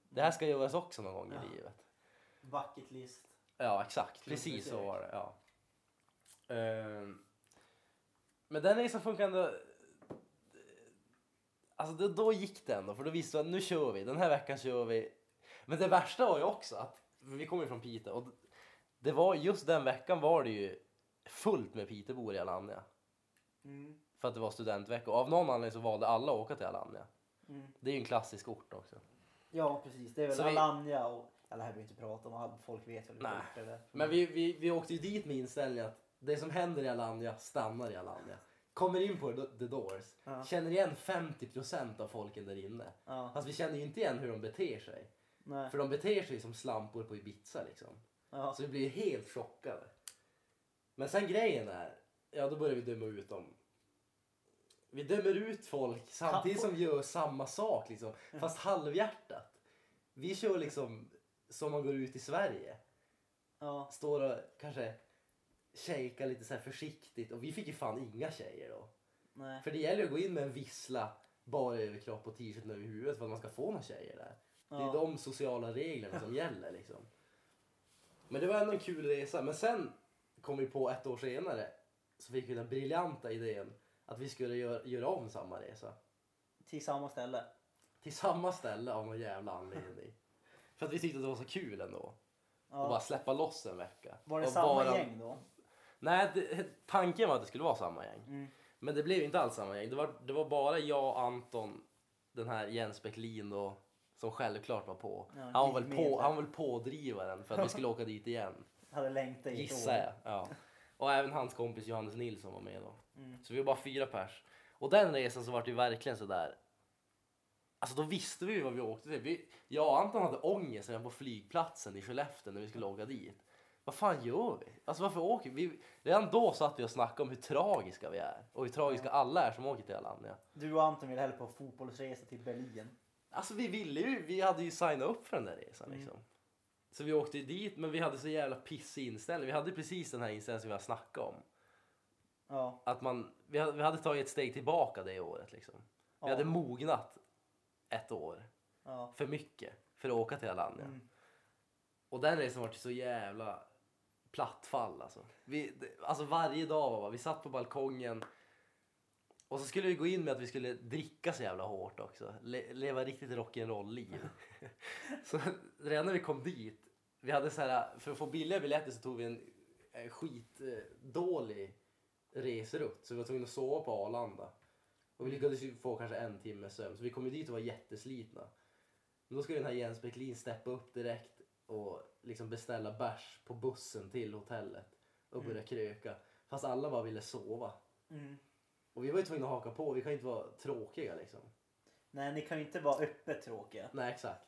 Det här ska göras också någon gång Ja. i livet. Bucket list. Ja exakt, precis så var det. Ja. Ehm, men den resan funkar ändå... Alltså då, då gick det ändå för då visste jag att nu kör vi, den här veckan kör vi. Men det värsta var ju också att, vi kommer ju från Piteå och det var just den veckan var det ju fullt med Piteåbor i Alanya. Mm. För att det var studentvecka och av någon anledning så valde alla att åka till Alanya. Mm. Det är ju en klassisk ort också. Ja precis, det är väl Så vi- Alanya och... Eller det här behöver vi inte prata om, all- folk vet väl Nej. det är. Men vi, vi, vi åkte ju dit med inställningen att det som händer i Alanya stannar i Alanya. Kommer in på The Doors, Ja. känner igen 50% av folken där inne. Ja. Fast vi känner ju inte igen hur de beter sig. Nej. För de beter sig som slampor på Ibiza liksom. Ja. Så vi blir helt chockade. Men sen grejen är, ja då börjar vi döma ut dem. Vi dömer ut folk samtidigt som vi gör samma sak liksom. Fast halvhjärtat. Vi kör liksom som man går ut i Sverige Ja. står och kanske shakar lite så här försiktigt och vi fick ju fan inga tjejer då. Nej. För det gäller ju att gå in med en vissla bara överkropp och t-shirten över huvudet för att man ska få några tjejer där. Det är Ja. de sociala reglerna som gäller liksom. Men det var ändå en kul resa. Men sen kom vi på ett år senare så fick vi den briljanta idén att vi skulle göra, göra om samma resa. Till samma ställe. Till samma ställe av någon jävla anledning. För att vi tyckte att det var så kul ändå. Och bara Ja. släppa loss en vecka. Var det Och samma bara- gäng då? Nej, det, tanken var att det skulle vara samma gäng. Mm. Men det blev inte alls samma gäng. Det var, det var bara jag, Anton, den här Jens Bäcklin då, som självklart var på. Ja, han, var väl på han var väl pådrivaren för att vi skulle åka dit igen. Hade längtat i Gissar jag. Ja. Och även hans kompis Johannes Nilsson var med då. Mm. Så vi var bara fyra pers. Och den resan så var det verkligen sådär. Alltså då visste vi vad vi åkte till. Vi, jag och Anton hade ångest redan på flygplatsen i Skellefteå när vi skulle åka dit. Vad fan gör vi? Alltså varför åker vi? Redan då satt vi och snackade om hur tragiska vi är. Och hur tragiska alla är som åker till Alanya. Du och Anton ville hellre på fotbollsresa till Berlin. Alltså vi ville ju, vi hade ju signat upp för den där resan Mm. liksom. Så vi åkte dit men vi hade så jävla pissig inställning. Vi hade precis den här inställningen som vi har snackat om. Ja. Att man, vi, hade, vi hade tagit ett steg tillbaka det året liksom. Vi Ja. hade mognat ett år Ja. för mycket för att åka till Alanya. Mm. Och den resan var så jävla plattfall alltså. Vi, alltså varje dag var vi satt på balkongen och så skulle vi gå in med att vi skulle dricka så jävla hårt också. Le, leva riktigt rock'n'roll-liv. så redan när vi kom dit, vi hade så här, för att få billiga biljetter så tog vi en, en skitdålig resrutt så vi var tvungna att sova på Arlanda. Och vi lyckades ju få kanske en timme sömn så vi kom ju dit och var jätteslitna. Men då skulle den här Jens Bäcklin steppa upp direkt och liksom beställa bärs på bussen till hotellet och börja kröka. Fast alla bara ville sova. Mm. Och vi var ju tvungna att haka på, vi kan ju inte vara tråkiga liksom. Nej, ni kan ju inte vara öppet tråkiga. Nej exakt.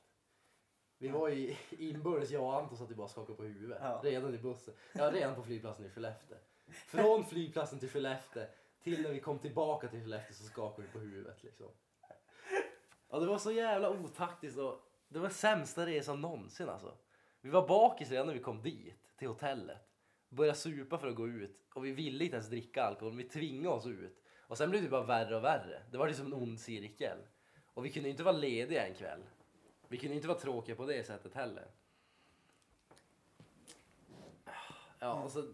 Vi var ju inbördes, jag och Anton satt ju bara skakade på huvudet. Ja. Redan i bussen. Ja, redan på flygplatsen i Skellefteå. Från flygplatsen till Skellefteå till när vi kom tillbaka till Skellefteå så skakade vi på huvudet liksom. Ja, det var så jävla otaktiskt och det var sämsta resan någonsin alltså. Vi var bakis redan när vi kom dit, till hotellet. Började supa för att gå ut och vi ville inte ens dricka alkohol, vi tvingade oss ut. Och sen blev det bara värre och värre. Det var liksom en ond cirkel. Och vi kunde inte vara lediga en kväll. Vi kunde inte vara tråkiga på det sättet heller. Ja, och så...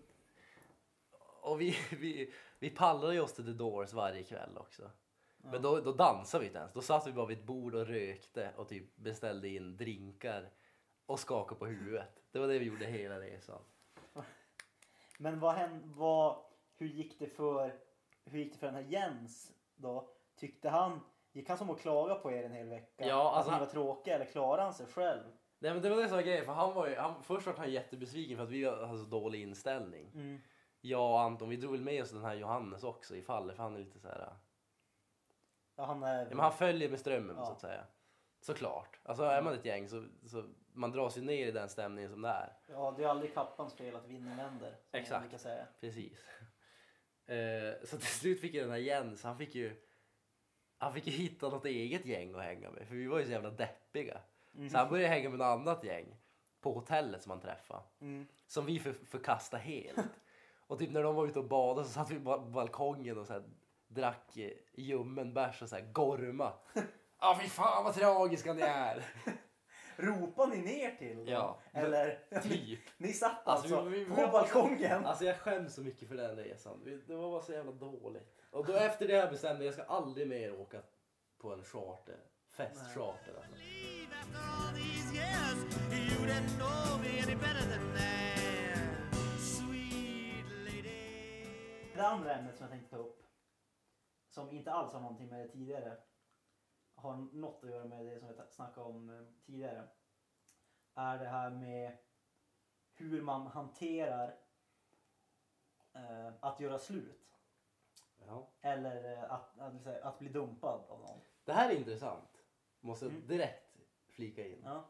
Och vi, vi, vi pallade ju oss till The Doors varje kväll också. Men då, då dansade vi inte ens. Då satt vi bara vid ett bord och rökte och typ beställde in drinkar och skakade på huvudet. Det var det vi gjorde hela resan. Men vad hände, vad, hur gick det för, hur gick det för den här Jens då? Tyckte han, gick han som att klaga på er en hel vecka? Ja, alltså att ni han- var tråkiga eller klarade han sig själv? Nej men det var det som var grejen. För han var ju, han, först var han jättebesviken för att vi hade så dålig inställning. Mm. Jag och Anton, vi drog väl med oss den här Johannes också i fallet för han är lite så här. Ja, han är... Ja, men han följer med strömmen Ja. så att säga. Såklart. Alltså är man ett gäng så, så man dras ju ner i den stämningen som det är. Ja, det är aldrig kappans fel att vinden vänder. Exakt. Precis. Eh, så till slut fick ju den här Jens, han fick ju han fick ju hitta något eget gäng att hänga med för vi var ju så jävla deppiga. Mm. Så han började hänga med något annat gäng. på hotellet som han träffade. Mm. Som vi för, förkastade helt. Och typ när de var ute och badade så satt vi på balkongen och så här, drack eh, ljummen bärs och så här, gorma. Ja fy fan vad tragiska ni är. Ropar ni ner till dem? Ja, Eller? Typ. Ni satt Alltså, alltså, vi- vi- på vi- balkongen? Alltså jag skäms så mycket för den resan. Det var bara så jävla dåligt. Och då efter det jag bestämde jag ska aldrig mer åka på en charter. Festcharter alltså. Det andra ämnet som jag tänkte ta upp, som inte alls har någonting med det tidigare, har något att göra med det som vi snackade om eh, tidigare, är det här med hur man hanterar eh, att göra slut. Ja. Eller eh, att, att, att bli dumpad av någon. Det här är intressant. Måste Mm. direkt flika in. Ja.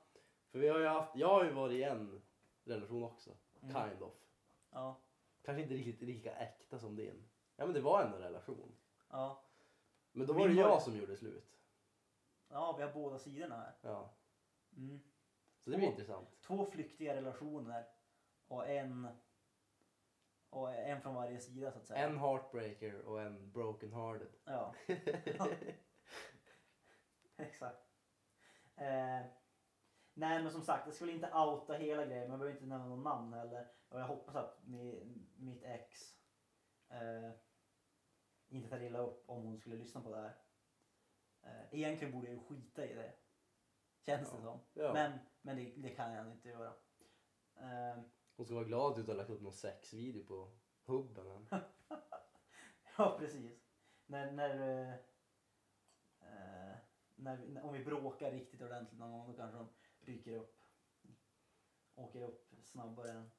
För vi har ju haft, jag har ju varit i en relation också. Mm. Kind of. Ja. Kanske inte riktigt lika äkta som din. Ja men det var ändå en relation. Ja. Men då Min var det var- jag som gjorde slut. Ja, vi har båda sidorna här. Ja. Mm. Så det blir intressant. Två flyktiga relationer och en, och en från varje sida så att säga. En heartbreaker och en broken hearted. Ja. Exakt. Eh, nej men som sagt, jag skulle inte outa hela grejen, men jag behöver inte nämna någon namn heller. Och jag hoppas att mi, mitt ex eh, inte tar illa upp om hon skulle lyssna på det här. Eh, egentligen borde jag ju skita i det. Känns det som. Ja. Men, men det, det kan jag inte göra. Eh, Hon ska vara glad att du inte har lagt upp någon sexvideo på hubben än. Ja, precis. När, när, eh, när, om vi bråkar riktigt ordentligt någon gång då kanske de ryker upp. Åker upp snabbare än...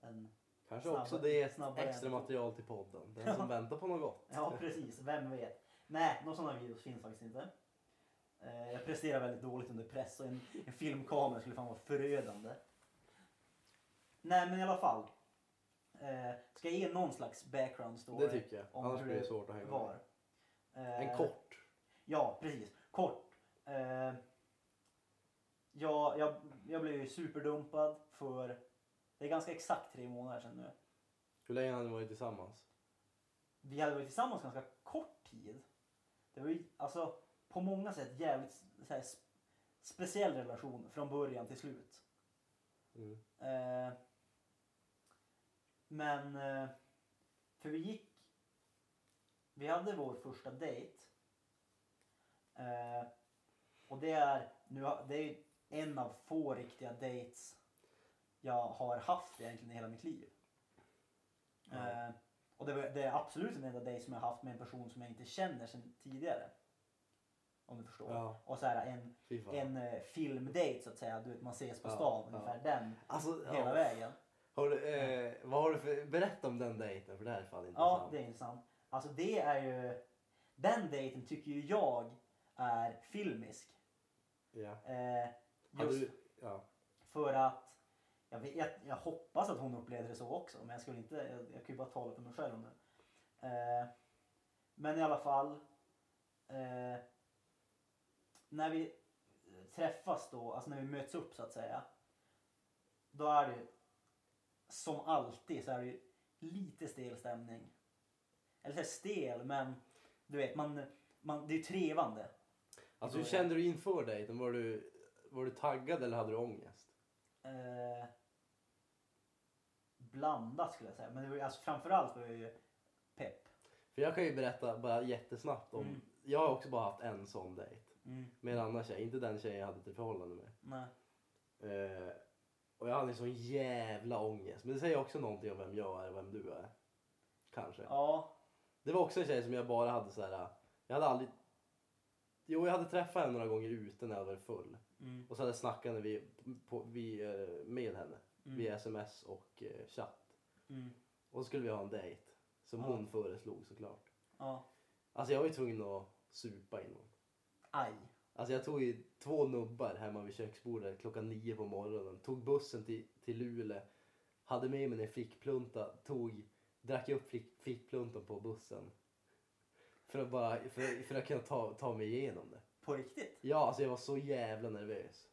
än Kanske Snabbare- också det är extra än- material till podden. Den Ja. som väntar på något ja, precis. Vem vet. Nej, några sådana videos finns faktiskt inte. Eh, jag presterar väldigt dåligt under press och en, en filmkamera skulle fan vara förödande. Nej, men i alla fall. Eh, ska jag ge någon slags background story? Det tycker jag. om Annars hur blir det svårt att hänga var. med. Eh, En kort. Ja, precis. Kort. Eh, ja, jag, jag blev ju superdumpad för, det är ganska exakt tre månader sedan nu. Hur länge har ni varit tillsammans? Vi hade varit tillsammans ganska kort tid. Det var ju alltså på många sätt jävligt så här, sp- speciell relation från början till slut. Mm. Eh, men, eh, för vi gick, vi hade vår första dejt. Eh, och det är, nu, det är en av få riktiga dates jag har haft egentligen i hela mitt liv. Ja. Och det, det är absolut den enda dejt som jag haft med en person som jag inte känner sedan tidigare. Om du förstår. Ja. Och så här en, en eh, filmdate så att säga. Du vet man ses på Ja, stan ja. ungefär den Alltså, hela ja. vägen. Har du, eh, vad har du för, berätta om den dejten för det här är fan Ja, intressant. det är intressant. Alltså det är ju, den dejten tycker ju jag är filmisk. Ja. Eh, just du, ja. för att, jag, vet, jag, hoppas att hon upplevde det så också. Men jag skulle inte, jag, jag kan ju bara tala för mig själv nu. Eh, men i alla fall. Eh, när vi träffas då, alltså när vi möts upp så att säga. Då är det ju som alltid så är det ju lite stel stämning. Eller så stel men du vet man, man, det är ju trevande. Alltså hur kände du inför dejten? Var du, var du taggad eller hade du ångest? Eh, blandat skulle jag säga. Men det var, alltså, framförallt var jag ju pepp. För jag kan ju berätta bara jättesnabbt om, Mm. jag har också bara haft en sån dejt. Mm. Med en annan tjej, inte den tjejen jag hade ett förhållande med. Nej. Eh, och jag hade en sån jävla ångest. Men det säger också någonting om vem jag är och vem du är. Kanske. Ja. Det var också en tjej som jag bara hade så här. Jag hade aldrig... Jo, jag hade träffat henne några gånger ute när jag var full. Mm. Och så hade jag snackat när vi, på, vi, eh, med henne. Mm. Via sms och eh, chatt. Mm. Och så skulle vi ha en dejt. Som Ja. hon föreslog såklart. Ja. Alltså jag var ju tvungen att supa innan. Aj. Alltså jag tog ju två nubbar hemma vid köksbordet klockan nio på morgonen. Tog bussen till, till Luleå. Hade med mig en fickplunta. Tog, drack upp fick, fickpluntan på bussen. För att, bara, för, för att kunna ta, ta mig igenom det. På riktigt? Ja, alltså jag var så jävla nervös.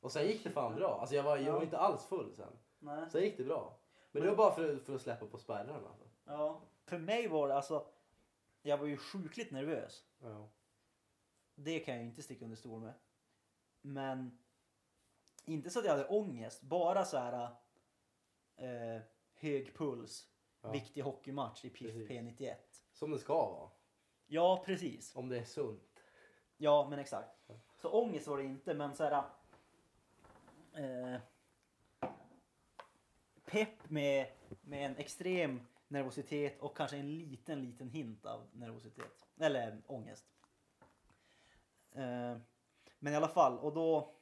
Och sen gick det fan bra. Alltså jag var, jag var inte alls full sen. Nej. Sen gick det bra. Men det var bara för, för att släppa på spärrarna. Alltså. Ja. För mig var det alltså, jag var ju sjukligt nervös. Ja. Det kan jag ju inte sticka under stol med. Men inte så att jag hade ångest, bara så här eh, hög puls, Ja. viktig hockeymatch i PIF Precis. P91. Som det ska vara. Ja, precis. Om det är sunt. Ja, men exakt. Så ångest var det inte, men så här... Eh, pepp med, med en extrem nervositet och kanske en liten, liten hint av nervositet. Eller ångest. Eh, men i alla fall, och då...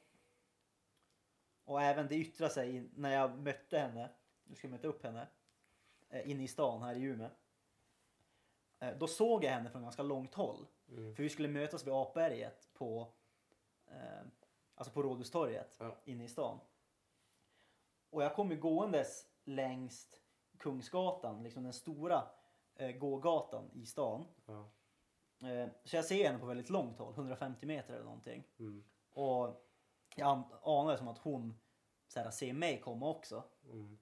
Och även det yttrar sig när jag mötte henne. Nu ska jag möta upp henne. Eh, inne i stan här i Umeå. Eh, då såg jag henne från ganska långt håll. Mm. För vi skulle mötas vid Apberget på, eh, alltså på Rådhustorget Ja. inne i stan. Och jag kom ju gåendes längs Kungsgatan, liksom den stora eh, gågatan i stan. Ja. Eh, så jag ser henne på väldigt långt håll, 150 meter eller någonting. Mm. Och jag an- anar som att hon så här, ser mig komma också. Mm.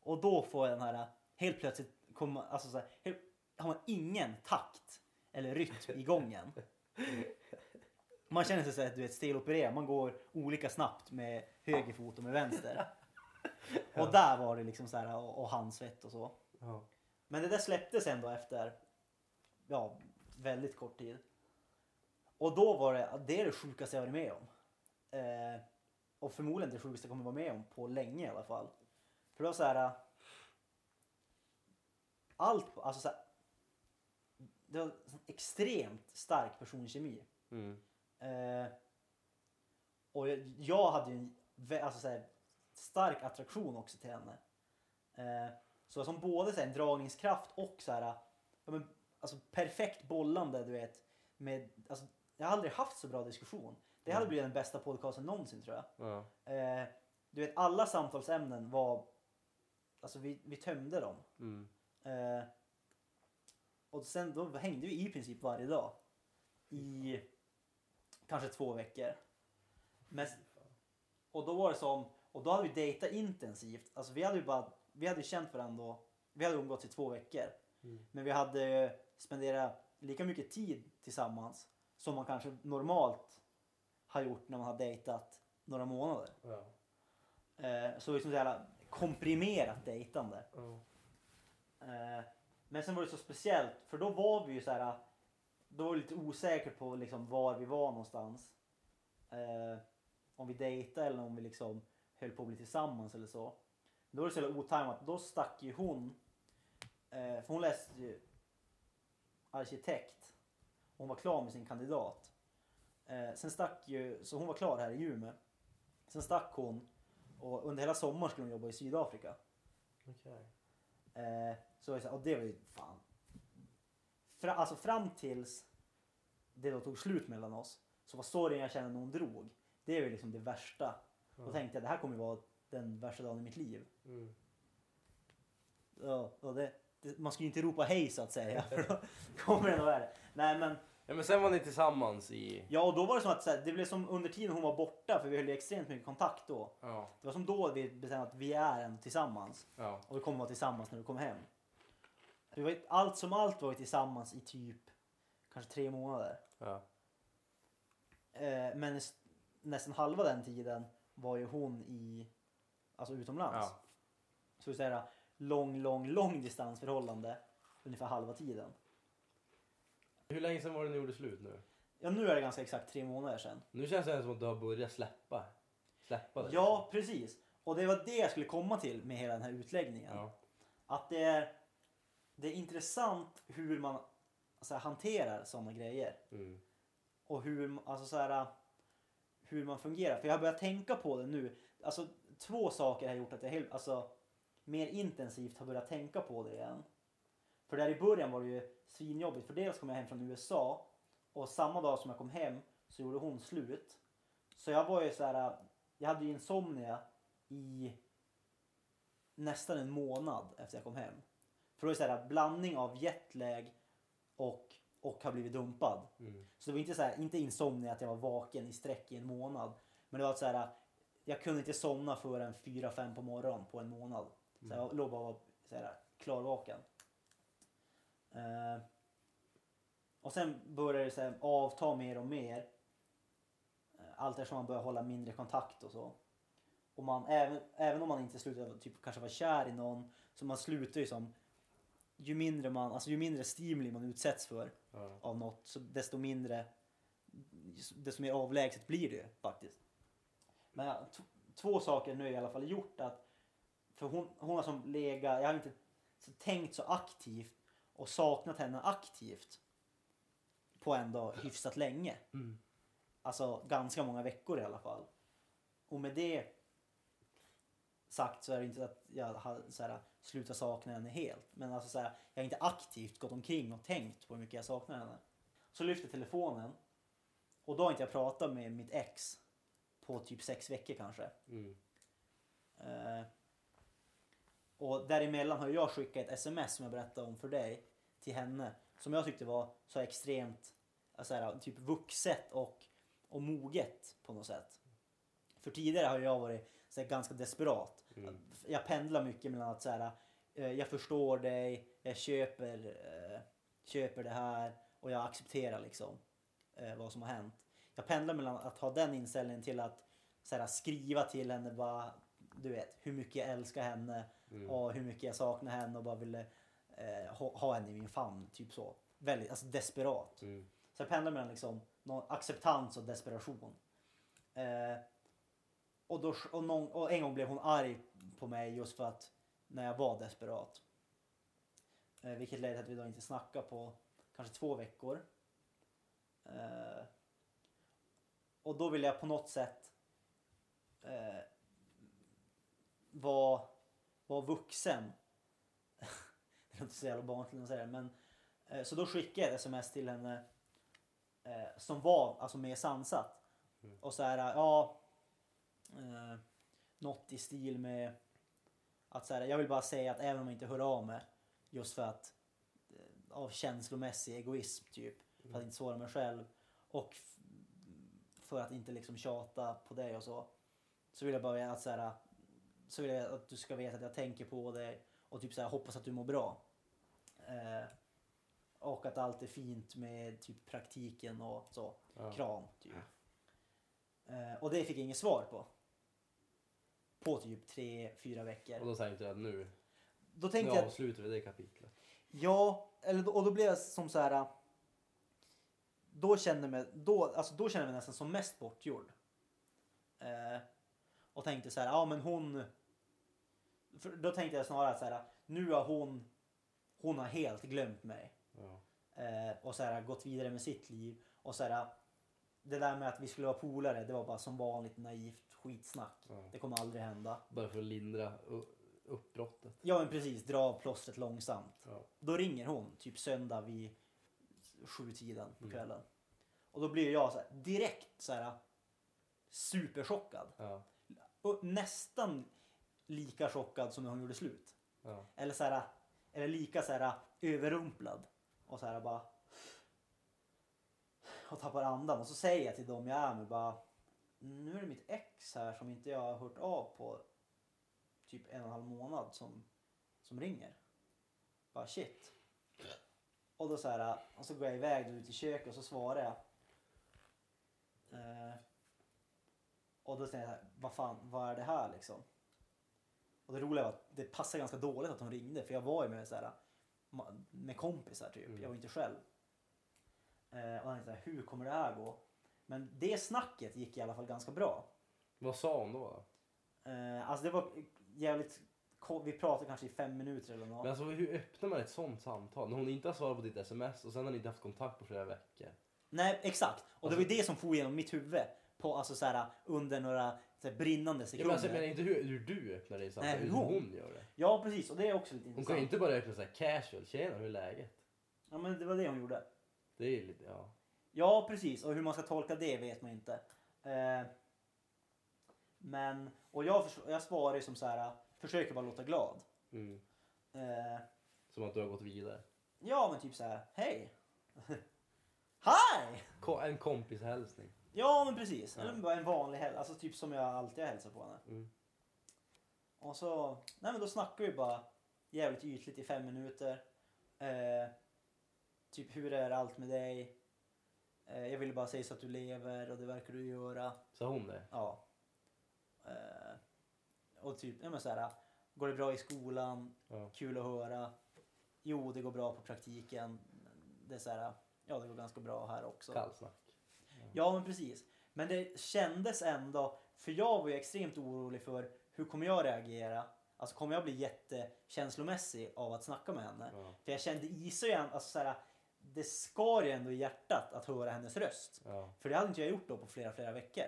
Och då får jag den här, helt plötsligt, komma, alltså så här, helt, har man ingen takt eller rytm i gången. Man känner sig så här, du vet, stelopererad. Man går olika snabbt med höger fot och med vänster. Och där var det liksom så här, och, och handsvett och så. Ja. Men det där släpptes ändå efter ja, väldigt kort tid. Och då var det, det är det sjukaste jag varit med om. Eh, och förmodligen det sjukaste jag kommer vara med om på länge i alla fall. För det var så här. Allt, alltså så här, Det var sån extremt stark personkemi. Mm. Eh, och jag, hade ju en alltså så här, stark attraktion också till henne. Eh, så som både så här, en dragningskraft och så här, ja, men, alltså, perfekt bollande du vet. Med, alltså, jag har aldrig haft så bra diskussion. Det hade Mm. blivit den bästa podcasten någonsin tror jag. Ja. Eh, du vet alla samtalsämnen var, alltså vi, vi tömde dem. Mm. Eh, och sen då hängde vi i princip varje dag. I kanske två veckor. Men, och då var det som, och då hade vi dejtat intensivt. Alltså vi hade ju bara, vi hade känt varandra vi hade umgåtts i två veckor. Mm. Men vi hade spenderat lika mycket tid tillsammans som man kanske normalt har gjort när man har dejtat några månader. Ja. Eh, så liksom så jävla komprimerat dejtande. Ja. Eh, men sen var det så speciellt för då var vi ju så här. Då var vi lite osäkra på liksom var vi var någonstans. Eh, om vi dejtade eller om vi liksom höll på att bli tillsammans eller så. Då var det så jävla otajmat. Då stack ju hon. Eh, för hon läste ju arkitekt. Hon var klar med sin kandidat. Eh, sen stack ju, så hon var klar här i Umeå. Sen stack hon och under hela sommaren skulle hon jobba i Sydafrika. Okej. Eh, så så här, och det var ju fan. Fra, alltså fram tills det då tog slut mellan oss så var sorgen jag kände när hon drog. Det är ju liksom det värsta. Då Ja. tänkte jag det här kommer ju vara den värsta dagen i mitt liv. Mm. Ja, och det, det, man ska ju inte ropa hej så att säga för då kommer det nog värre. Nej men Ja men sen var ni tillsammans i... ja och då var det som att här, det blev som under tiden hon var borta för vi höll ju extremt mycket kontakt då. Ja. Det var som då vi bestämde att vi är en tillsammans. Ja. Och vi kommer vara tillsammans när vi kommer hem. Vi var, allt som allt var vi tillsammans i typ kanske tre månader. Ja. Eh, men nästan halva den tiden var ju hon i, alltså utomlands. Ja. Så vi säger lång, lång, lång distansförhållande ungefär halva tiden. Hur länge sedan var det ni gjorde slut nu? Ja nu är det ganska exakt tre månader sedan. Nu känns det som att du har börjat släppa. Släppa det. Ja precis. Och det var det jag skulle komma till med hela den här utläggningen. Ja. Att det är, det är intressant hur man alltså, hanterar sådana grejer. Mm. och hur, alltså så här, hur man fungerar. För jag har börjat tänka på det nu. Alltså två saker har gjort att jag helt, alltså, mer intensivt har börjat tänka på det igen. För där i början var det ju svinjobbigt. För dels kom jag hem från USA och samma dag som jag kom hem så gjorde hon slut. Så jag var ju så här, jag hade ju insomnia i nästan en månad efter jag kom hem. För det var så här blandning av jetlag och, och har blivit dumpad. Mm. Så det var inte så här, inte insomnia att jag var vaken i sträck i en månad. Men det var så här, jag kunde inte somna förrän 4-5 på morgonen på en månad. Så jag låg bara och var klarvaken. Eh, och sen började det så här, avta mer och mer. Eh, Allt eftersom man började hålla mindre kontakt och så. Och man, även, även om man inte slutade typ, kanske vara kär i någon, så man slutar ju som ju mindre, man, alltså ju mindre stimuli man utsätts för Ja. av något, så desto mindre, desto mer avlägset blir det faktiskt. Men ja, två saker nu i alla fall gjort att, för hon, hon har som legat, jag har inte så tänkt så aktivt och saknat henne aktivt på ändå hyfsat länge. Mm. Alltså ganska många veckor i alla fall. Och med det sagt så är det inte att jag har så här, slutat sakna henne helt. Men alltså så här, jag har inte aktivt gått omkring och tänkt på hur mycket jag saknar henne. Så lyfter telefonen och då har inte jag pratat med mitt ex på typ sex veckor kanske. Mm. Eh, och däremellan har jag skickat ett sms som jag berättade om för dig till henne. Som jag tyckte var så extremt alltså här, typ vuxet och, och moget på något sätt. För tidigare har jag varit så här, ganska desperat. Mm. Jag pendlar mycket mellan att så här, eh, jag förstår dig, jag köper, eh, köper det här och jag accepterar liksom eh, vad som har hänt. Jag pendlar mellan att ha den inställningen till att så här, skriva till henne bara, du vet, hur mycket jag älskar henne Mm. och hur mycket jag saknar henne och bara ville eh, ha, ha henne i min famn. Typ så. Väldigt alltså desperat. Mm. Så jag pendlar mellan liksom någon acceptans och desperation. Eh, och, då, och, någon, och en gång blev hon arg på mig just för att när jag var desperat. Eh, vilket ledde till att vi då inte snackade på kanske två veckor. Eh, och då ville jag på något sätt eh, vara, vara vuxen. det låter så jävla barnsligt att säga men eh, så då skickade jag ett sms till henne eh, som var alltså mer sansat. Mm. Och så här, ja, eh, något i stil med att så här, jag vill bara säga att även om jag inte hör av mig just för att eh, av känslomässig egoism typ, för att inte såra mig själv och för att inte liksom tjata på dig och så. Så vill jag bara att så här, så vill jag att du ska veta att jag tänker på dig och typ så här, hoppas att du mår bra. Eh, och att allt är fint med typ praktiken och så. Ja. Kram typ. Eh, och det fick jag inget svar på. På typ tre, fyra Och veckor. då tänkte jag att nu, Då nu tänkte jag, avslutar vi det kapitlet. ja, eller, och då blev jag som så här. Då kände, mig, då, alltså då kände jag mig nästan som mest bortgjord. Eh, och tänkte så här, ja men hon. Då tänkte jag snarare så här, nu har hon, hon har helt glömt mig. Ja. Eh, och så här, gått vidare med sitt liv. Och så här, det där med att vi skulle vara polare, det var bara som vanligt naivt skitsnack. Ja. Det kommer aldrig hända. Bara för att lindra uppbrottet. Ja men precis, dra av plåstret långsamt. Ja. Då ringer hon typ söndag vid sjutiden på Mm. kvällen. Och då blir jag så här, direkt så här superchockad. Ja. Och nästan lika chockad som när hon gjorde slut. Ja. Eller så här, eller lika så här överrumplad. Och så här bara. Och tappar andan. Och så säger jag till dem jag är med bara. Nu är det mitt ex här som inte jag har hört av på typ en och en halv månad som, som ringer. Bara shit. Och då så här, och så går jag iväg ut i köket och så svarar jag. Eh, och då säger jag, vad fan, vad är det här liksom? Och det roliga var att det passade ganska dåligt att hon ringde för jag var ju med, så här, med kompisar typ. Mm. Jag var inte själv. Eh, och han tänkte, hur kommer det här gå? Men det snacket gick i alla fall ganska bra. Vad sa hon då? Eh, alltså det var jävligt vi pratade kanske i fem minuter eller något. Men alltså hur öppnar man ett sånt samtal? När hon inte har svarat på ditt sms och sen har ni inte haft kontakt på flera veckor. Nej exakt. Och det var Alltså- det som for genom mitt huvud. På, alltså så här, under några så här, brinnande Ja, sekunder. men alltså, jag menar inte hur, hur du öppnar det i samtal, Nej, hur hon- hon gör det. Ja precis och det är också lite Hon intressant. kan ju inte bara öppna såhär casual, tjena hur är läget? Ja men det var det hon gjorde. Det är lite, ja. Ja precis och hur man ska tolka det vet man inte. Eh, men, och jag, jag svarar ju som så här, försöker bara låta glad. Mm. Eh, Som att du har gått vidare. ja men typ så här, hej! Hej! Ko- en kompishälsning. Ja men precis. Ja. Eller bara en vanlig helg. Alltså typ som jag alltid har hälsat på henne. Mm. Och så, nej men då snackar vi bara jävligt ytligt i fem minuter. Eh, typ hur är allt med dig? Eh, jag ville bara säga så att du lever och det verkar du göra. Sa hon det? Ja. Eh, och typ, ja men såhär, går det bra i skolan? Ja. Kul att höra. Jo, det går bra på praktiken. Det är såhär, ja det går ganska bra här också. Kallsnack. Ja men precis. Men det kändes ändå, för jag var ju extremt orolig för hur kommer jag reagera? Alltså kommer jag bli jättekänslomässig av att snacka med henne? Ja. För jag kände i sig, alltså såhär, det skar ju ändå i hjärtat att höra hennes röst. ja. För det hade inte jag gjort då på flera, flera veckor.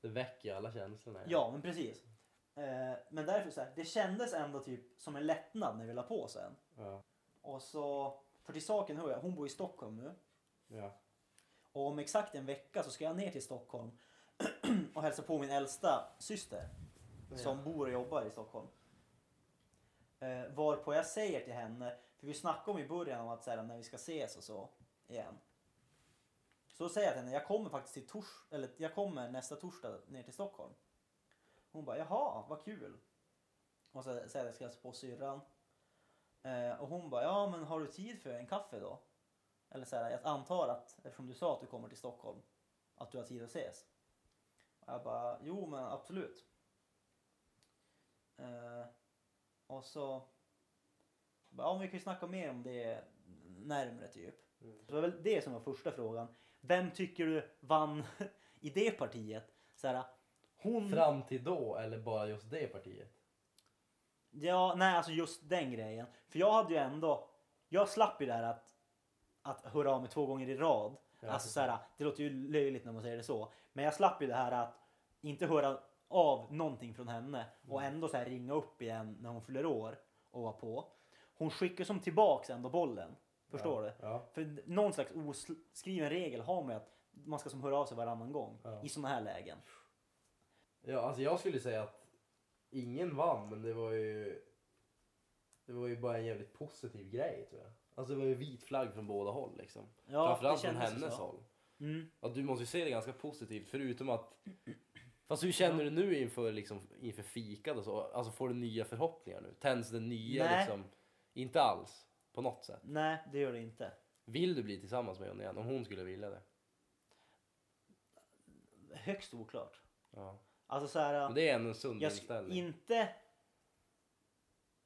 Det väcker alla känslorna. Ja, men precis. Eh, men därför så här, det kändes ändå typ som en lättnad när vi la på sen. Ja. Och så, för till saken hör jag, hon bor i Stockholm nu. Ja. Och om exakt en vecka så ska jag ner till Stockholm och hälsa på min äldsta syster som bor och jobbar i Stockholm. Eh, varpå jag säger till henne, för vi snackade om i början om att så här, när vi ska ses och så igen. Så säger jag till henne, jag kommer faktiskt till tors eller jag kommer nästa torsdag ner till Stockholm. Hon bara, jaha, vad kul. Och så säger jag att jag ska hälsa på syrran. Eh, och hon bara, ja men har du tid för en kaffe då? Eller så här, jag antar att eftersom du sa att du kommer till Stockholm, att du har tid att ses. Och jag bara, jo men absolut. Eh, och så, ja vi kan ju snacka mer om det närmre typ. Mm. Så det var väl det som var första frågan. Vem tycker du vann i det partiet? Så här, hon... Fram till då eller bara just det partiet? Ja, nej alltså just den grejen. För jag hade ju ändå, jag slapp ju det här att, att höra av mig två gånger i rad. Ja, alltså så här, det låter ju löjligt när man säger det så. Men jag slapp ju det här att inte höra av någonting från henne och ändå så här ringa upp igen när hon fyller år och vara på. Hon skickar som tillbaks ändå bollen. Förstår ja. du? Ja. För någon slags oskriven regel har man att man ska som höra av sig varannan gång Ja. i såna här lägen. ja, alltså jag skulle säga att ingen vann men det var ju det var ju bara en jävligt positiv grej tror jag. Alltså det var ju vit flagg från båda håll liksom. Ja, Framförallt från hennes så. håll. Mm. Ja, du måste ju se det ganska positivt förutom att Fast hur känner du nu inför, liksom, inför fikat och så? Alltså får du nya förhoppningar nu? Tänds det nya Nej. liksom? Inte alls. På något sätt. Nej, det gör det inte. Vill du bli tillsammans med henne igen? Om hon skulle vilja det? Högst oklart. Ja. Alltså så här, Men det är ändå en sund jag sk- inställning. inte...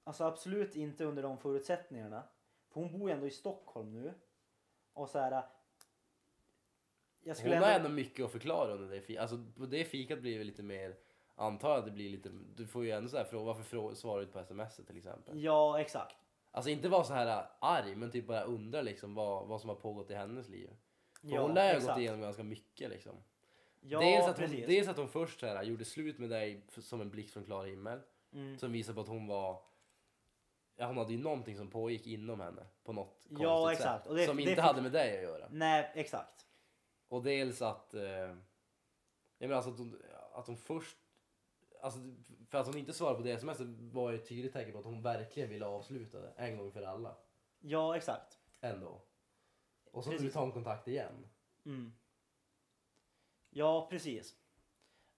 Alltså absolut inte under de förutsättningarna. För hon bor ju ändå i Stockholm nu. Och så här... Jag Hon skulle har ändå... ändå mycket att förklara under det fikat. Alltså på det fikat blir det lite mer, antar jag att det blir lite, du får ju ändå så här fråga, varför frå, svarar du inte på sms till exempel? Ja, exakt. Alltså inte vara så här äh, arg, men typ bara undra liksom vad, vad som har pågått i hennes liv. För Ja, hon lär ju ha gått igenom ganska mycket liksom. Ja, dels, att hon, precis. dels att hon först så här, gjorde slut med dig som en blixt från klar himmel. Mm. Som visar på att hon var Ja, hon hade ju någonting som pågick inom henne på något Ja, konstigt exakt. sätt. Det- som det inte fick- hade med dig att göra. Nej, exakt. Och dels att, eh, jag menar alltså att hon, att hon först, alltså för att hon inte svarade på det sms var ju ett tydligt tecken på att hon verkligen ville avsluta det en gång för alla. Ja, exakt. Ändå. Och så Precis. vill du ta en kontakt igen. Mm. Ja, precis.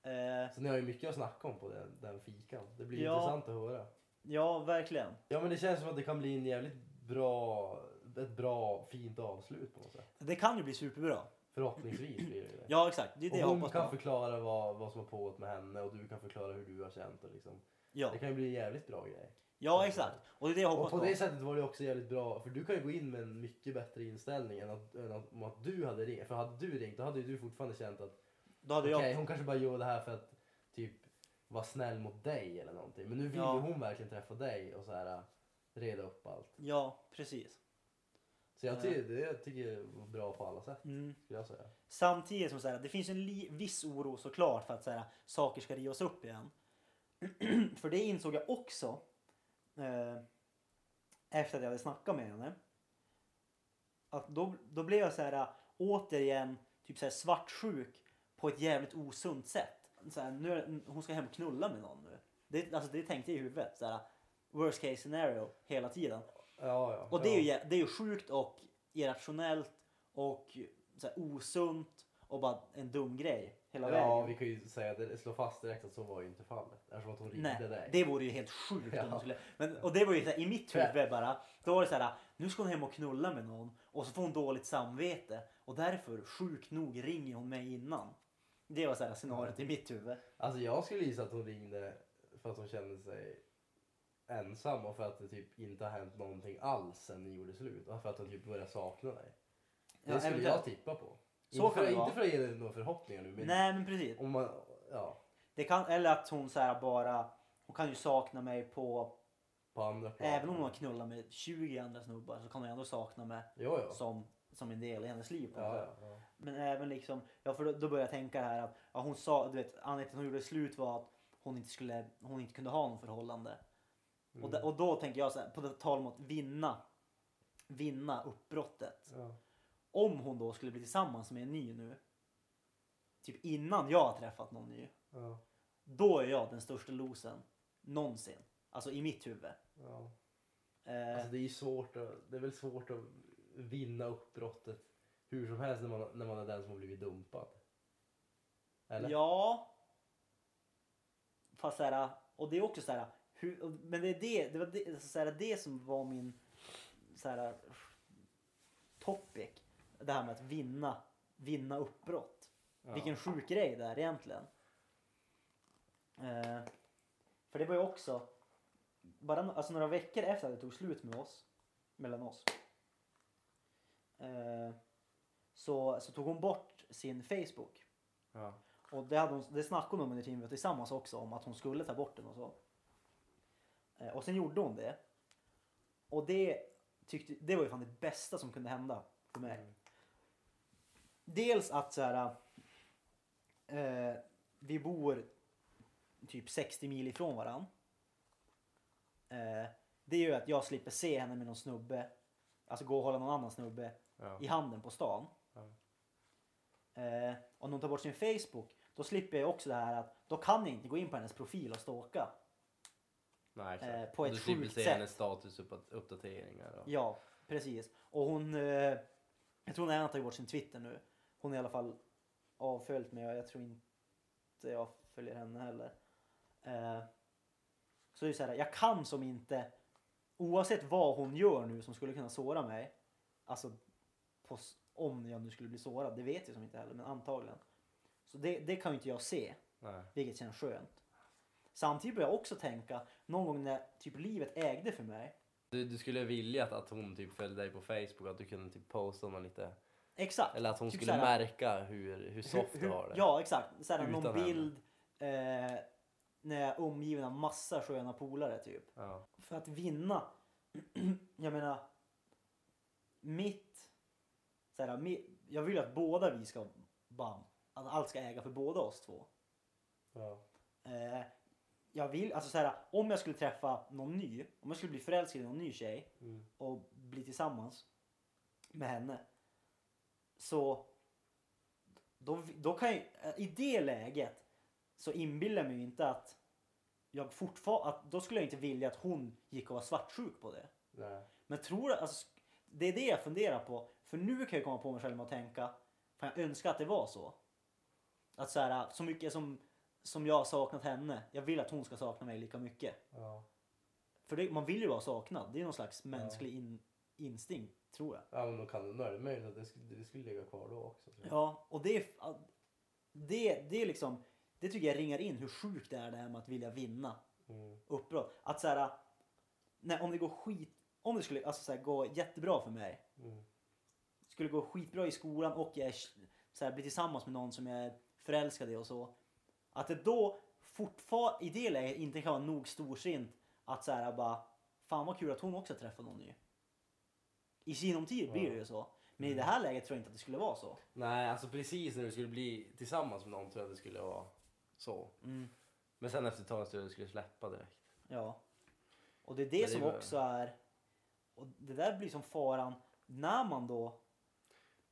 Eh, Så ni har ju mycket att snacka om på den, den fikan. Det blir Ja. intressant att höra. ja, verkligen. Ja men det känns som att det kan bli en jävligt bra, ett bra fint avslut på något sätt. Det kan ju bli superbra. Förhoppningsvis blir det det. Ja, exakt. Det är det jag och hon hoppas kan på. förklara vad, vad som har pågått med henne och du kan förklara hur du har känt. Och liksom. Ja. Det kan ju bli en jävligt bra grej. ja, exakt. Och det är det jag Och hoppas på på. det sättet var det också jävligt bra, för du kan ju gå in med en mycket bättre inställning än att, än att, om att du hade ringt. För hade du ringt då hade ju du fortfarande känt att okej, jag... hon kanske bara gör det här för att typ vara snäll mot dig eller någonting. Men nu vill Ja. ju hon verkligen träffa dig och så här reda upp allt. Ja, precis. Så jag Ja. tycker det tycker jag var bra på alla sätt Mm. skulle jag säga. Samtidigt som så här, det finns en li- viss oro såklart för att så här, saker ska rivas upp igen. för det insåg jag också eh, efter att jag hade snackat med henne. Att då, då blev jag så här återigen typ så här svartsjuk på ett jävligt osunt sätt. Så här, nu hon ska hem och knulla med någon nu. Det, alltså, det tänkte jag i huvudet. Så här, worst case scenario hela tiden. Ja, ja. Och det är, ju, ja. det är ju sjukt och irrationellt och så här, osunt och bara en dum grej hela Ja, vägen. vi kan ju säga att det slår fast direkt att så var ju inte fallet. Eftersom att hon ringde Nej, dig. det vore ju helt sjukt om Ja. hon skulle... Men, och det var ju så här, i mitt huvud bara, då var det så här, nu ska hon hem och knulla med någon och så får hon dåligt samvete och därför, sjukt nog, ringer hon mig innan. Det var så här scenariot i mitt huvud. Alltså jag skulle gissa att hon ringde för att hon kände sig ensam och för att det typ inte har hänt någonting alls sen ni gjorde slut. Och för att hon typ började sakna dig. Det Ja, skulle jag eventuellt. tippa på. Så inte, kan för, det vara. inte för att ge dig några förhoppningar nu men Nej men precis. om man, ja, Det kan, eller att hon så här bara, hon kan ju sakna mig på, på andra plan. även om hon har knullat med 20 andra snubbar så kan hon ändå sakna mig Jo, jo. som, som en del i hennes liv. på något Ja, sätt. ja, ja. Men även liksom, ja för då, då började jag tänka här att ja, hon sa, du vet anledningen till att hon gjorde slut var att hon inte skulle, hon inte kunde ha någon förhållande. Och, Mm. da, och då tänker jag så här, på det tal om att vinna, vinna uppbrottet. Ja. Om hon då skulle bli tillsammans med en ny nu, typ innan jag har träffat någon ny, Ja. då är jag den största losen någonsin. Alltså i mitt huvud. Ja. Eh, Alltså det är ju svårt att, det är väl svårt att vinna uppbrottet hur som helst när man, när man är den som har blivit dumpad. Eller? Ja. Fast såhär, och det är också såhär, hur, men det är det, det var det, alltså såhär, det som var min såhär, topic. Det här med att vinna, vinna uppbrott. Ja. Vilken sjuk grej det är egentligen. Eh, för det var ju också, bara alltså några veckor efter att det tog slut med oss, mellan oss. Eh, så, så tog hon bort sin Facebook. Ja. Och det, hade hon, det snackade hon om under tiden vi var tillsammans också om att hon skulle ta bort den och så. Eh, och sen gjorde hon det. Och det, tyckte, det var ju fan det bästa som kunde hända för mig. Mm. Dels att så här, eh, vi bor typ 60 mil ifrån varann. Eh, det gör att jag slipper se henne med någon snubbe, alltså gå och hålla någon annan snubbe Ja. i handen på stan. Ja. Eh, om de tar bort sin Facebook, då slipper jag också det här att då kan jag inte gå in på hennes profil och stalka. Nej. Eh, på ett sjukt se sätt. hennes statusuppdateringar. Och... Ja, precis. Och hon, eh, jag tror hon har tagit bort sin Twitter nu. Hon är i alla fall avföljt mig och jag tror inte jag följer henne heller. Eh, så det är så här, jag kan som inte, oavsett vad hon gör nu som skulle kunna såra mig, alltså på, om jag nu skulle bli sårad, det vet jag som inte heller, men antagligen. Så det, det kan ju inte jag se, Nej. vilket känns skönt. Samtidigt börjar jag också tänka, någon gång när typ livet ägde för mig, Du, du skulle vilja att, att hon typ följde dig på Facebook, att du kunde typ posta någon lite, exakt. eller att hon Typ skulle såhär- märka hur, hur soft Hur- du har det. Ja, exakt. Såhär, någon henne. bild eh, när jag är omgiven av massa sköna polare typ. Ja. För att vinna, jag menar, mitt, såhär, mi, jag vill ju att båda vi ska, bam, att allt ska äga för båda oss två. Ja. Eh, jag vill, alltså såhär, om jag skulle träffa någon ny, om jag skulle bli förälskad i någon ny tjej Mm. och bli tillsammans med henne. Så då, då kan jag, i det läget så inbillar jag mig inte att jag fortfarande, att då skulle jag inte vilja att hon gick och var svartsjuk på det. Nej. Men tror alltså, det är det jag funderar på. För nu kan jag komma på mig själv att tänka, fan jag önskar att det var så. Att så här, så mycket som, som jag har saknat henne, jag vill att hon ska sakna mig lika mycket. Ja. För det, man vill ju vara saknad, det är någon slags mänsklig in, instinkt, tror jag. ja, men då kan det är det möjligt att det skulle, det skulle ligga kvar då också. Ja, och det, är- det, det är liksom, det tycker jag ringar in hur sjukt det är det här med att vilja vinna Mm. uppbrott. Att så här, nej, om det går skit, om det skulle alltså så här, gå jättebra för mig, Mm. skulle gå skitbra i skolan och jag så här, blir tillsammans med någon som jag är förälskad i och så. Att det då fortfarande i det läget inte kan vara nog storsint att så här bara, fan vad kul att hon också träffar någon ny. I sinom tid blir det ju så. Men i det här läget tror jag inte att det skulle vara så. Nej, alltså precis när du skulle bli tillsammans med någon tror jag det skulle vara så. Mm. Men sen efter ett tag skulle släppa direkt. Ja. Och det är det, det som var- också är... Och det där blir som faran när man då...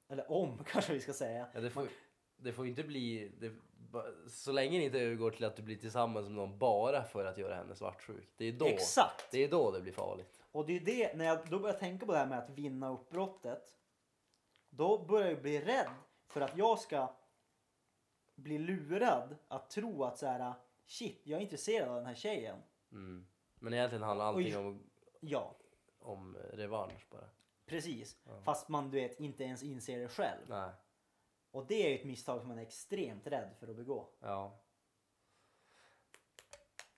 Eller om kanske vi ska säga. Ja, det, får, det får ju inte bli... Det, så länge det inte övergår till att du blir tillsammans med någon bara för att göra henne svartsjuk. Det är då, Exakt! det, är då det blir farligt. Och det är det, när jag då börjar tänka på det här med att vinna uppbrottet. Då börjar jag bli rädd för att jag ska blir lurad att tro att så här, shit, jag är intresserad av den här tjejen. Mm. Men egentligen handlar allting Oj. om, Ja, om revansch bara. precis. Ja. Fast man du vet inte ens inser det själv. Nej. Och det är ju ett misstag som man är extremt rädd för att begå. Ja.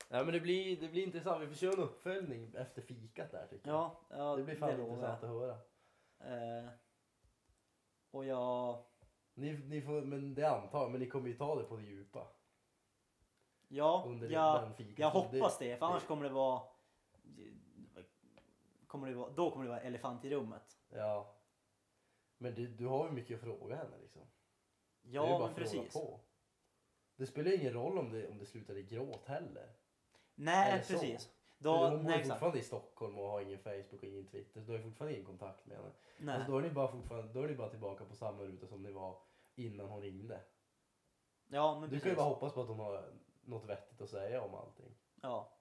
Ja men det blir, det blir intressant. Vi får köra en uppföljning efter fikat där tycker jag. Ja, ja Det blir fan lovar intressant att höra. jag. Eh, och jag, Ni, ni får, men det antar jag, men ni kommer ju ta det på det djupa. ja, Under jag, den fikat. jag hoppas det. För annars kommer det vara, kommer det vara, då kommer det vara elefant i rummet. Ja. Men du, du har ju mycket att fråga henne liksom. Det är ju Ja, bara men precis. På. Det spelar ingen roll om det, om det slutar i gråt heller. Nej, Eller precis. Då, hon bor nej, ju fortfarande i Stockholm och har ingen Facebook och ingen Twitter. Så du har ju fortfarande ingen kontakt med henne. Nej. Alltså, då, är ni bara fortfarande, då är ni bara tillbaka på samma ruta som ni var innan hon ringde. Ja, men Du precis. kan ju bara hoppas på att hon har något vettigt att säga om allting. Ja.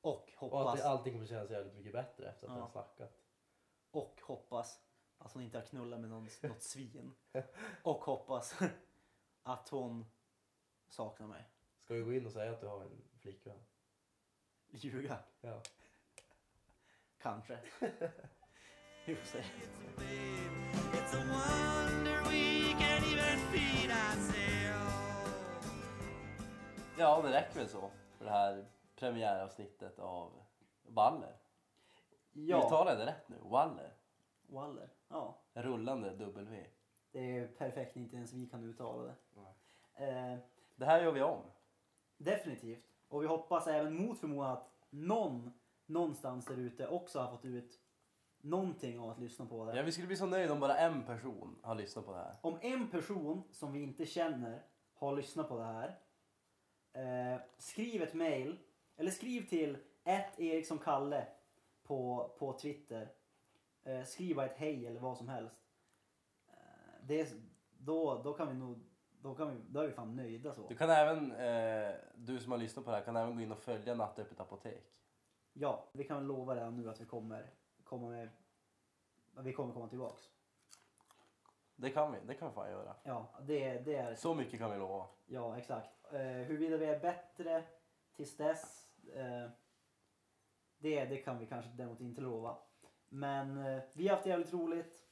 Och Och att hoppas, allting kommer kännas jävligt mycket bättre efter att Ja. ni har snackat. och hoppas att hon inte har knullat med någon, något svin. Och hoppas att hon saknar mig. Ska du gå in och säga att du har en flickvän? Ljuga, Ja. kanske. Vi får se. It's a wonder we can even feed ourselves. ja, det räcker väl så för det här premiäravsnittet av Waller. Ja, Uttalar jag det rätt nu? Waller? Waller. Ja, Rullande W. det är perfekt, inte ens vi kan uttala det. Eh, Det här gör vi om. definitivt. Och vi hoppas även mot förmodan att någon någonstans där ute också har fått ut någonting av att lyssna på det. Ja, vi skulle bli så nöjda om bara en person har lyssnat på det här. Om en person som vi inte känner har lyssnat på det här. Eh, skriv ett mail. Eller skriv till ett Eriksson Kalle på, på Twitter. Eh, skriv bara ett hej eller vad som helst. Eh, det är, då, då kan vi nog... Då, kan vi, då är vi fan nöjda så. Du kan även, eh, du som har lyssnat på det här kan även gå in och följa Nattöppet apotek. Ja, vi kan lova redan nu att vi kommer komma med... Vi kommer komma tillbaks. Det kan vi, det kan vi fan göra. Ja, det, det är... Så mycket kan vi lova. Ja, exakt. Eh, huruvida vi är bättre tills dess, eh, det, det kan vi kanske däremot inte lova. Men eh, vi har haft jävligt roligt.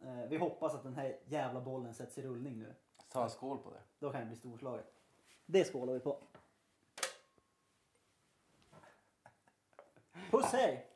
Eh, vi hoppas att den här jävla bollen sätts i rullning nu. Ta en skål på det. Då kan det bli storslaget. Det skålar vi på. Puss hej!